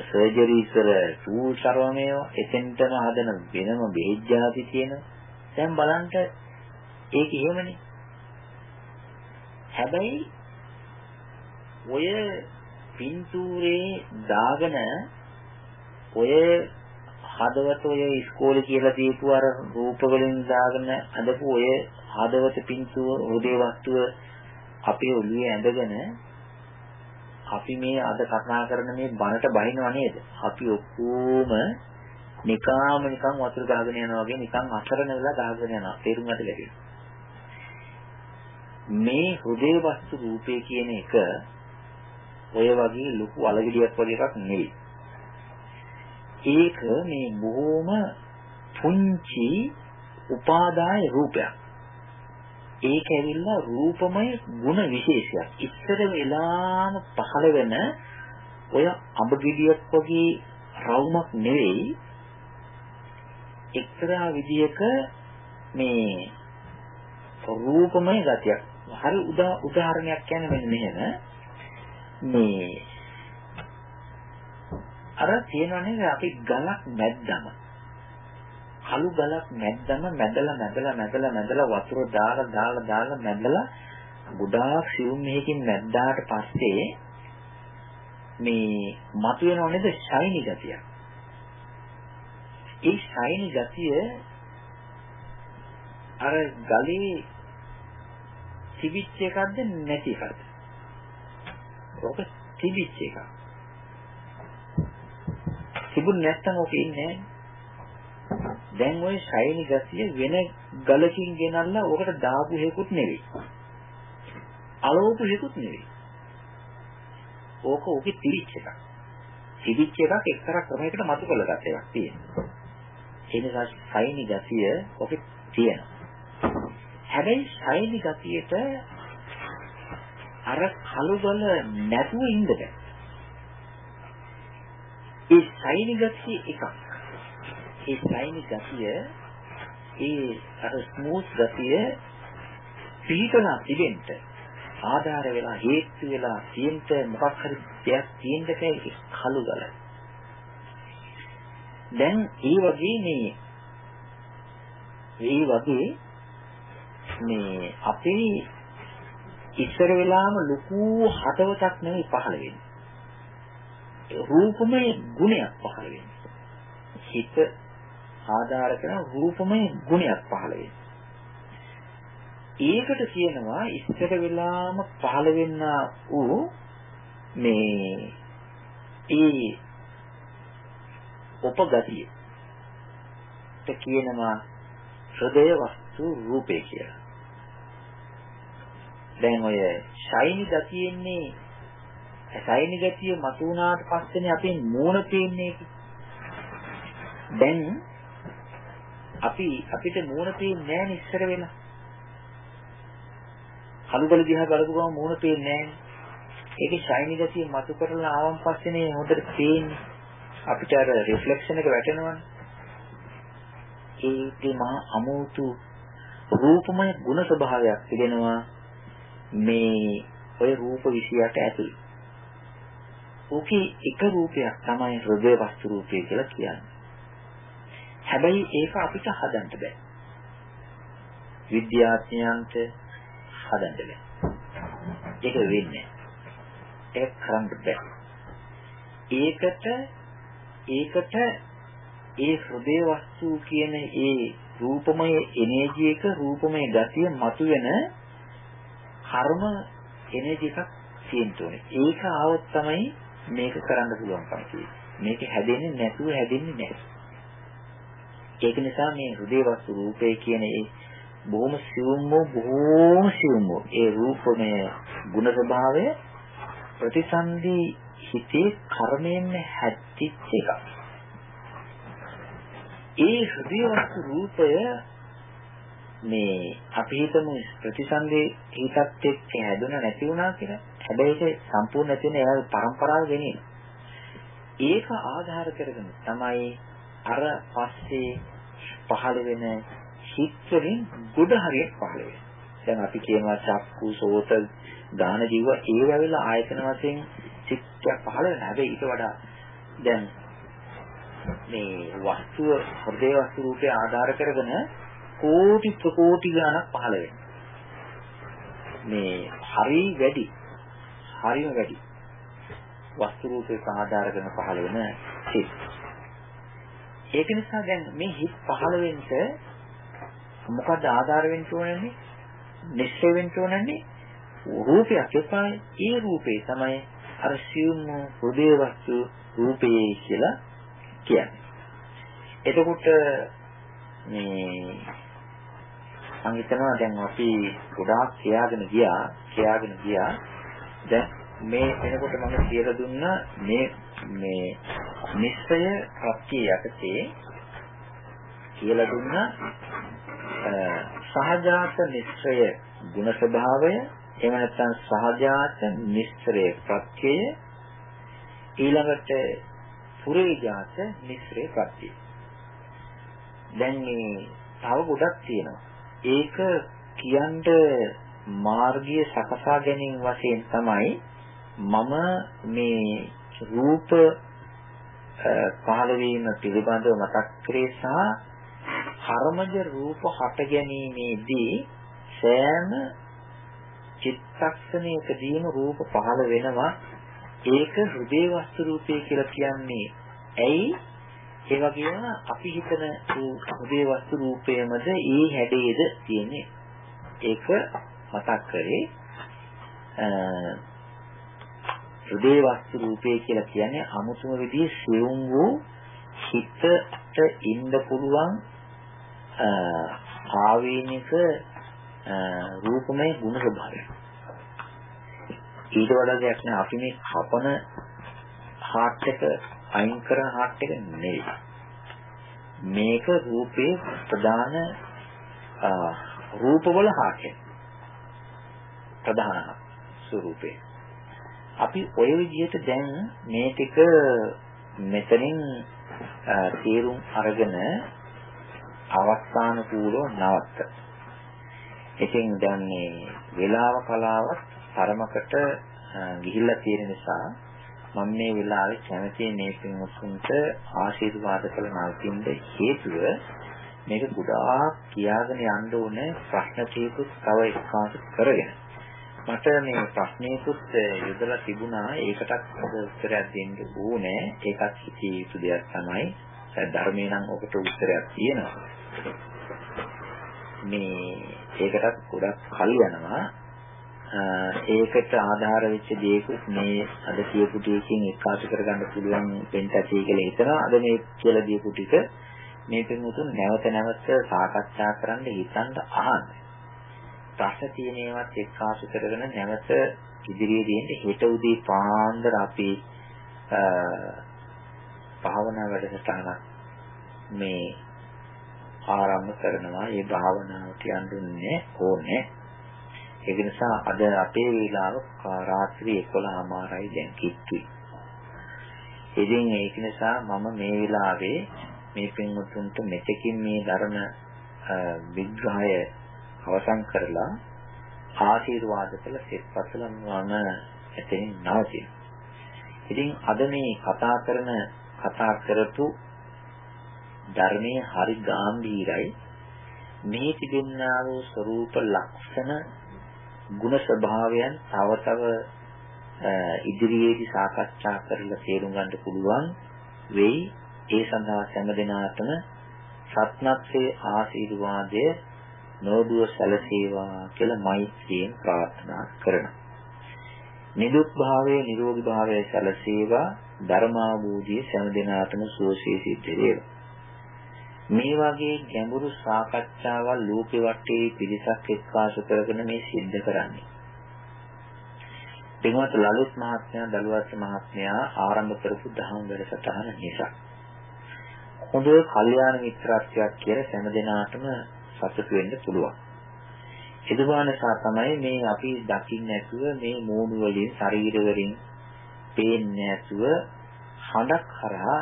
සර්ජරිස් වල ටූල් සර්වමේව එතෙන්ටම හදන වෙනම බෙහෙත් තියෙනවා දැන් බලන්න ඒක එහෙමනේ. හැබැයි ඔය පින්තූරේ දාගෙන ඔය හදවත ඔය ඉස්කෝලේ කියලා දීපු අර රූප වලින් දාගෙන අඳපු ඔය හදවත පින්තූර හෘදේ වස්තුව අපේ ඔළුවේ ඇඳගෙන අපි මේ අද කතා කරන මේ බණට බහිනව නේද? අපි ඔක්කොම නිකාම නිකන් වතුර ගහගෙන යනවා වගේ නිකන් අසරණ වෙලා ගහගෙන යනවා. තේරුම් ගන්න ලැබෙනවා. මේ හෘදේ වස්තු රූපේ කියන එක ඔය වගේ ලොකු අලගිඩියක් වගේ එකක් නෙවෙයි. ඒක මේ බොහොම පුංචි උපාදාය රූපයක්. ඒක ඇවිල්ලා රූපමය ගුණ විශේෂයක්. ඉස්සර වෙලාම පහළ වෙන ඔය අඹගිඩියක් වගේ රවුමක් නෙවෙයි එක්තරා විදියක මේ රූපමය ගතියක්. හරි උදාහරණයක් කියන්නේ මෙන්න මෙහෙම. මේ අර තියෙනවනේ අපි ගලක් මැද්දම කළු ගලක් මැද්දම මැදලා මැදලා මැදලා මැදලා වතුර දාලා දාලා දාලා මැදලා ගොඩාක් සිවුම් මේකින් මැද්දාට පස්සේ මේ මතුවෙනව නේද ෂයිනි ගතිය. ඒ ෂයිනි ගතිය අර ගලේ තිබිච්ච එකක්ද නැති එකක්ද? ඔක තිබිච්ච එකක්. තිබුණ නැත්නම් ඔක ඉන්නේ දැන් ওই ශෛලි ගතිය වෙන ගලකින් ගෙනල්ලා ඔකට දාපු හේකුත් නෙවෙයි. අලෝපු හේකුත් නෙවෙයි. ඕක ඔකේ තිරිච්ච එකක්. තිරිච්ච එකක් එක්තරා ක්‍රමයකට මතු කරලා ගත්ත එකක් තියෙනවා. ඒ නිසා ශෛලි ගතිය ඔකේ තියෙනවා. හැබැයි ශෛලි ගතියට අර කළුගල නැතුව ඉන්න බෑ. ඒ ශෛලි ගතිය එකක්. ඒ ශෛලි ගතිය ඒ අර ස්මූත් ගතිය පිළිතලා තිබෙන්න ආධාර වෙලා හේතු වෙලා තියෙන්න මොකක් හරි දෙයක් තියෙන්න බෑ කළුගල. දැන් ඒ වගේ මේ ඒ වගේ මේ අපේ ඉස්සර වෙලාම ලොකු හදවතක් නෙවෙයි පහළ වෙන්නේ. රූපමය ගුණයක් පහළ වෙන්නේ. හිත ආධාර කරන රූපමය ගුණයක් පහළ වෙන්නේ. ඒකට කියනවා ඉස්සර වෙලාම පහළ වෙන්න වූ මේ ඒ උපගතිය. ඒ කියනවා හෘදය වස්තු රූපේ කියලා. දැන් ඔය ශයිනි ගතියෙන්නේ ශයිනි ගතිය මතු වුණාට පස්සේනේ අපේ මූණ පේන්නේ දැන් අපි අපිට මූණ පේන්නේ නැහැ ඉස්සර වෙලා. කළුගල දිහා බලපු ගමන් මූණ පේන්නේ නැහැ ඒකේ ශයිනි ගතිය මතු කරලා ආවන් පස්සේනේ හොඳට පේන්නේ. අපිට අර රිෆ්ලෙක්ෂන් එක වැටෙනවනේ ඒකේ මහා අමෝතු රූපමය ගුණ ස්වභාවයක් තිබෙනවා. මේ ඔය රූප 28 ඇතුළේ. ඕකේ එක රූපයක් තමයි හෘදය වස්තු රූපය කියලා කියන්නේ. හැබැයි ඒක අපිට හදන්න බෑ. විද්‍යාඥයන්ට හදන්න බෑ. ඒක වෙන්නේ ඒක කරන්න බෑ. ඒකට ඒකට ඒ හෘදේ වස්තු කියන ඒ රූපමය එනර්ජි එක රූපමය ගතිය මතුවෙන කර්ම එනර්ජි එකක් තියෙන්න ඕනේ. ඒක ආවොත් තමයි මේක කරන්න පුළුවන්කම තියෙන්නේ. මේක හැදෙන්නේ නැතුව හැදෙන්නේ නැහැ. ඒක නිසා මේ හෘදේ වස්තු රූපේ කියන ඒ බොහොම සියුම් වූ බොහොම සියුම් වූ ඒ රූපමය ගුණ ස්වභාවය ප්‍රතිසන්දි හිතේ කර්මයෙන් හැදිච්ච එකක්. ඒ හෘදේ වස්තු රූපය මේ අපි හිතමු ප්‍රතිසන්දේ හිතත් එක්ක හැදුන නැති වුණා කියලා. හැබැයි ඒක සම්පූර්ණ නැති වෙන ඒවා පරම්පරාව ගෙනියන. ඒක ආධාර කරගෙන තමයි අර පස්සේ පහළ වෙන හිත් වලින් ගොඩ හරියක් පහළ වෙනවා. දැන් අපි කියනවා චක්කු සෝත දාන ජීව ඒ වෙලාවල ආයතන වශයෙන් චිත්තයක් පහළ වෙනවා. හැබැයි ඊට වඩා දැන් මේ වස්තුව හෘදේ වස්තු රූපේ ආධාර කරගෙන කෝටි ප්‍රකෝටි ගණක් පහළ වෙනවා. මේ හරි වැඩි. හරිම වැඩි. වස්තු රූපේ ආධාර කරගෙන පහළ වෙන හිත්. ඒක නිසා දැන් මේ හිත් පහළ වෙන්න මොකද ආධාර වෙන්න ඕනන්නේ? නිශ්චය වෙන්න ඕනන්නේ රූපයක් එපායි. ඒ රූපේ තමයි අර සියුම් හෘදේ වස්තු රූපේ කියලා කියන්නේ. එතකොට මේ මම හිතනවා දැන් අපි ගොඩාක් කියාගෙන ගියා කියාගෙන ගියා දැන් මේ වෙනකොට මම කියලා දුන්න මේ මේ නිස්සය ප්‍රත්‍ය යටතේ කියලා දුන්න. සහජාත නිස්සය ගුණ ස්වභාවය එහෙම නැත්නම් සහජාත නිස්සය ප්‍රත්‍යය ඊළඟට පුරේජාත නිස්සය ප්‍රත්‍යය දැන් මේ තව ගොඩක් තියෙනවා. ඒක කියන්න මාර්ගය සකසා ගැනීම වශයෙන් තමයි මම මේ රූප පහළ වීම පිළිබඳව මතක් කරේ සහ කර්මජ රූප හට ගැනීමේදී සෑම චිත්තක්ෂණයකදීම රූප පහළ වෙනවා. ඒක හෘදේ වස්තු රූපය කියලා කියන්නේ ඇයි? ඒ වගේම අපි හිතන හෘදේ වස්තු රූපයමද ඒ හැඩයේද තියෙන්නේ. ඒක මතක් කරේ. උදේ වස්තු රූපය කියලා කියන්නේ අමුතුම විදිහේ සියුම් වූ හිතට ඉන්න පුළුවන් ආවේනික රූපමය ගුණ ස්වභාවය. ඊට වඩා දෙයක් නෑ අපි මේ කපන හાર્ට් එක අයින් කරන හાર્ට් එක නෙවෙයි. මේක රූපේ ප්‍රධාන රූපවල හાર્ට් එක. ප්‍රධාන ස්වරූපේ. අපි ওই විදිහට දැන් මේ ටික මෙතනින් තීරුම් අරගෙන අවස්ථාන කූලව නවත්ත. ඉතින් දැන් මේ වේලාව කලාවත් තරමකට ගිහිල්ලා තියෙන නිසා මම මේ වෙලාවේ කැමති මේ පින්වත්තුන්ට ආශිර්වාද කළ නල්කින්ද හේතුව මේක ගොඩාක් කියාගෙන යන්න ඕනේ ප්‍රශ්න ටිකකුත් තව එක්කාසු කරගෙන. මට මේ ප්‍රශ්නයකුත් යොදලා තිබුණා. ඒකටත් අද උත්තරයක් දෙන්න ඕනේ. ඒකත් හිතේ යුතු දෙයක් තමයි. ධර්මේ නම් ඔකට උත්තරයක් තියෙනවා. මේ ඒකටත් ගොඩක් කල් යනවා. ඒකට ආධාර වෙච්ච දේකුත් මේ අද කියපු ටිකකින් එකාසු කරගන්න පුළුවන් වෙන්න ඇති කියලා හිතනවා. අද මේ කියලා දීපු ටික මේ පිටුතුන් නැවත නැවත සාකච්ඡා කරන්න හිතන්න අහන්න. ප්‍රශ්න තියෙන ඒවාත් එක්කාසු කරගෙන නැවත ඉදිරියේ දෙන්න හෙට උදේ පාන්දර අපි භාවනා වැඩසටහනක් මේ ආරම්භ කරනවා. මේ භාවනාවට යන්නුන්නේ ඕනේ. ඒ නිසා අද අපේ වේලාව රාත්‍රී 11:00යි දැන් කිට්ටුයි. ඉතින් ඒක නිසා මම මේ වෙලාවේ මේ පින්වතුන්ට මෙතකින් මේ ධර්ම විග්‍රහය අවසන් කරලා ආශිර්වාද කළ සෙත්පසල මම එතනින් නවතින. ඉතින් අද මේ කතා කරන කතා කරපු ධර්මයේ හරි ගැඹීරයි. මේ තිබෙනා වූ ස්වરૂප ලක්ෂණ ගුණ ස්වභාවයන් තව තව ඉදිරියේදී සාකච්ඡා කරලා තේරුම් ගන්න පුළුවන් වෙයි. ඒ සඳහා හැම දිනාටම සත්නත්සේ ආශිර්වාදය නොදුව සැලසේවා කියලා මෛත්‍රියෙන් ප්‍රාර්ථනා කරනවා. නිදුක් භාවයේ නිරෝගී භාවයේ සැලසේවා ධර්මාභූතිය සෑම දිනාටම සුවසේ සිද්ධ වේවා. මේ වගේ ගැඹුරු සාකච්ඡාවල් ලෝකෙ වටේ පිරිසක් එක්කාසු කරගෙන මේ සිද්ධ කරන්නේ. පින්වත් ලලිත් මහත්මයා දලුවත් මහත්මයා ආරම්භ කරපු දහම් වැඩසටහන නිසා හොඳ කල්යාණ මිත්‍රත්වයක් කියලා හැම දිනාටම සතුටු වෙන්න පුළුවන්. එදුවා නිසා තමයි මේ අපි දකින්න නැතුව මේ මූණු වලින් ශරීර වලින් පේන්නේ නැතුව හඬක් හරහා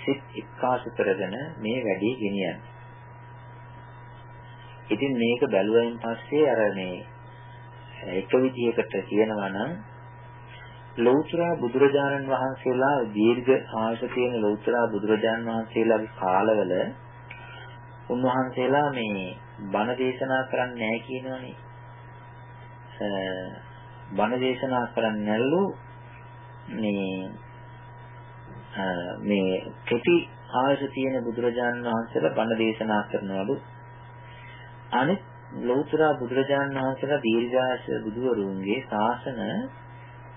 සිත් එක්කාසු කරගෙන මේ වැඩේ ගෙනියන්නේ. ඉතින් මේක බැලුවයින් පස්සේ අර මේ එක විදිහකට කියනවා නම් ලෞතර බුදුරජාණන් වහන්සේලා දීර්ඝ ආයුෂ තියෙන ලෞතර බුදුරජාණන් වහන්සේලාගේ කාලවල උන්වහන්සේලා මේ බණ දේශනා කරන්නේ නැහැ කියනවනේ. බණ දේශනා කරන්නේ නැල්ලු මේ මේ කෙටි ආයුෂ තියෙන බුදුරජාණන් වහන්සේලා බණ දේශනා කරනවලු. අනිත් ලෞතර බුදුරජාණන් වහන්සේලා දීර්ඝාස බුදුවරුන්ගේ ශාසන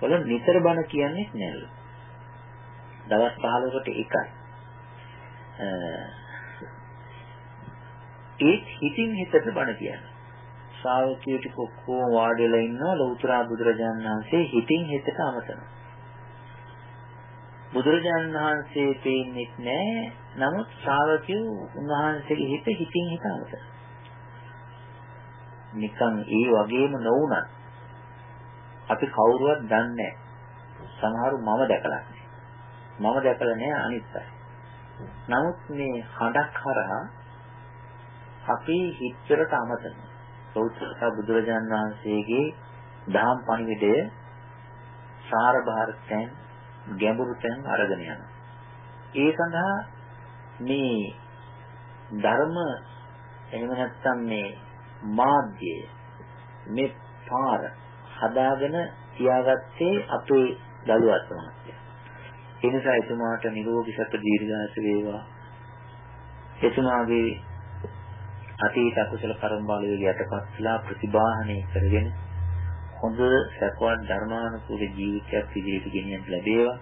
වල නිතර බණ කියන්නේ නැල්ලු. දවස් 15කට එකයි. ඒත් හිතින් හිතට බණ කියන්නේ. ශ්‍රාවකයෝ ටික ඔක්කොම වාඩි වෙලා ඉන්නවා ලෞතර බුදුරජාණන් වහන්සේ හිතින් හිතට අමතනවා. බුදුරජාණන් වහන්සේ පේන්නේ නැහැ. නමුත් ශ්‍රාවකයෝ උන්වහන්සේගේ හිත හිතින් හිත අමතනවා. නිකන් ඒ වගේම නොවුනත් අපි කවුරුවත් දන්නේ සමහරු මම දැකලා මම දැකලා නැහැ අනිත් අය. නමුත් මේ හඬක් හරහා අපි හිතට අමතන සෞත්‍ර බුදුරජාන් වහන්සේගේ දහම් පණිවිඩය සාර භාරතෙන් ගැඹුරුතෙන් අරගෙන යනවා. ඒ සඳහා මේ ධර්ම එහෙම නැත්නම් මේ මාධ්‍යය මේ පාර හදාගෙන තියාගත්තේ අපේ දලුවත් මහත්තයා. ඒ නිසා එතුමාට නිරෝගී සත්‍ය දීර්ඝාස වේවා. එතුමාගේ අතීත අකුසල කර්ම බලවේග යටපත්ලා ප්‍රතිබාහනය කරගෙන හොඳ සැපවත් ධර්මානුකූල ජීවිතයක් ඉදිරියට ගෙනියන්න ලැබේවා.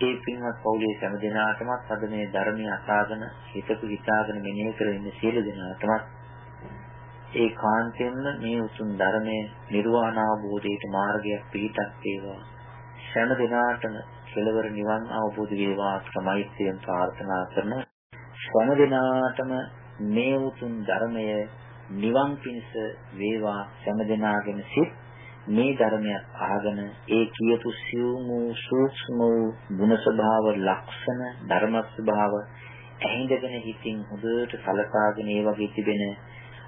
ඒ පින්වත් පවුලේ හැම දෙනාටමත් අද මේ ධර්මය අසාගෙන හිතకు හිතාගෙන මෙනෙහි කරගෙන සියලු දෙනාටමත් ඒ කාන්තෙන්ම මේ උතුම් ධර්මයේ නිර්වාණ අවබෝධයට මාර්ගයක් පිහිටක් වේවා. හැම දිනාටම කෙලවර නිවන් අවබෝධ වේවා සමයිත්‍යයෙන් ප්‍රාර්ථනා කරන හැම දිනාටම මේ උතුම් ධර්මය නිවන් පිණිස වේවා හැම දිනාගෙන සිත්. මේ ධර්මයක් අහගෙන ඒ කියපු සියුම් වූ සූක්ෂම වූ ගුණ ස්වභාව ලක්ෂණ ධර්ම ස්වභාව ඇහිඳගෙන හිතින් හොඳට සලකාගෙන ඒ වගේ තිබෙන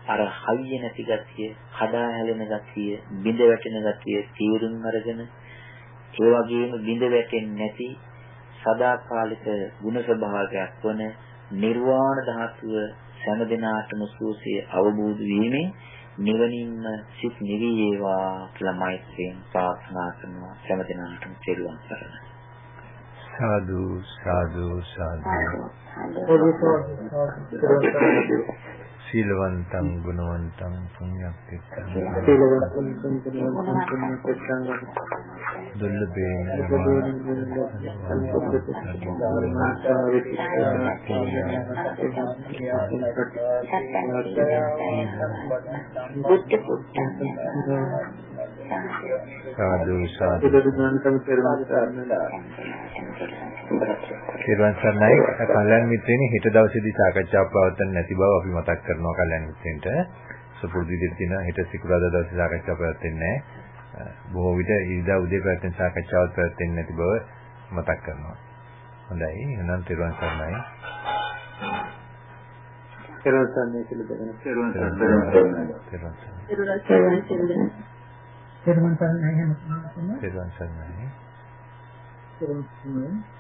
අර හයිය නැති ගතිය, කඩා හැලෙන ගතිය, බිඳ වැටෙන ගතිය තීරුම් අරගෙන ඒ වගේම බිඳ වැටෙන්නේ නැති සදාකාලික ගුණ ස්වභාවයක් වන නිර්වාණ ධාතුව හැම දිනාටම සූසිය අවබෝධ වීමෙන් නිවනින්ම සිත් නිවි වේවා කියලා මෛත්‍රියෙන් ප්‍රාර්ථනා කරනවා. හැම දිනාටම තෙරුවන් සරණයි. සාදු. සාදු සාදු සීලවන්තං ගුණවන්තං පුඤ්ඤක්ඛිතං සීලවන්තං ගුණවන්තං පුඤ්ඤක්ඛිතං දුර්ලභේන බුද්ධ සාදු සාදු. සිරුවන් සර්ණයි කල්යන් මිත්‍රෙනි හෙට දවසේදී සාකච්ඡාවක් පවත්වන්න නැති බව අපි මතක් කරනවා කල්යන් මිත්‍රෙන්ට සුපුරුදු විදිහට තියෙන හෙට සිකුරාදා දවසේ සාකච්ඡාවක් පවත්වන්නේ නැහැ. බොහෝ විට ඊදා උදේ පැවැත්වෙන සාකච්ඡාවක් පවත්වන්නේ නැති බව මතක් කරනවා. හොඳයි. එහෙනම් සිරුවන් සර්ණයි. සිරුවන් සර්ණයි කියලා දෙන්න සිරුවන් සර්ණයි. සිරුවන් සර්ණයි සිරුවන් සර්ණයි. සිරුවන් සර්ණයි. සිරුවන් සර්ණයි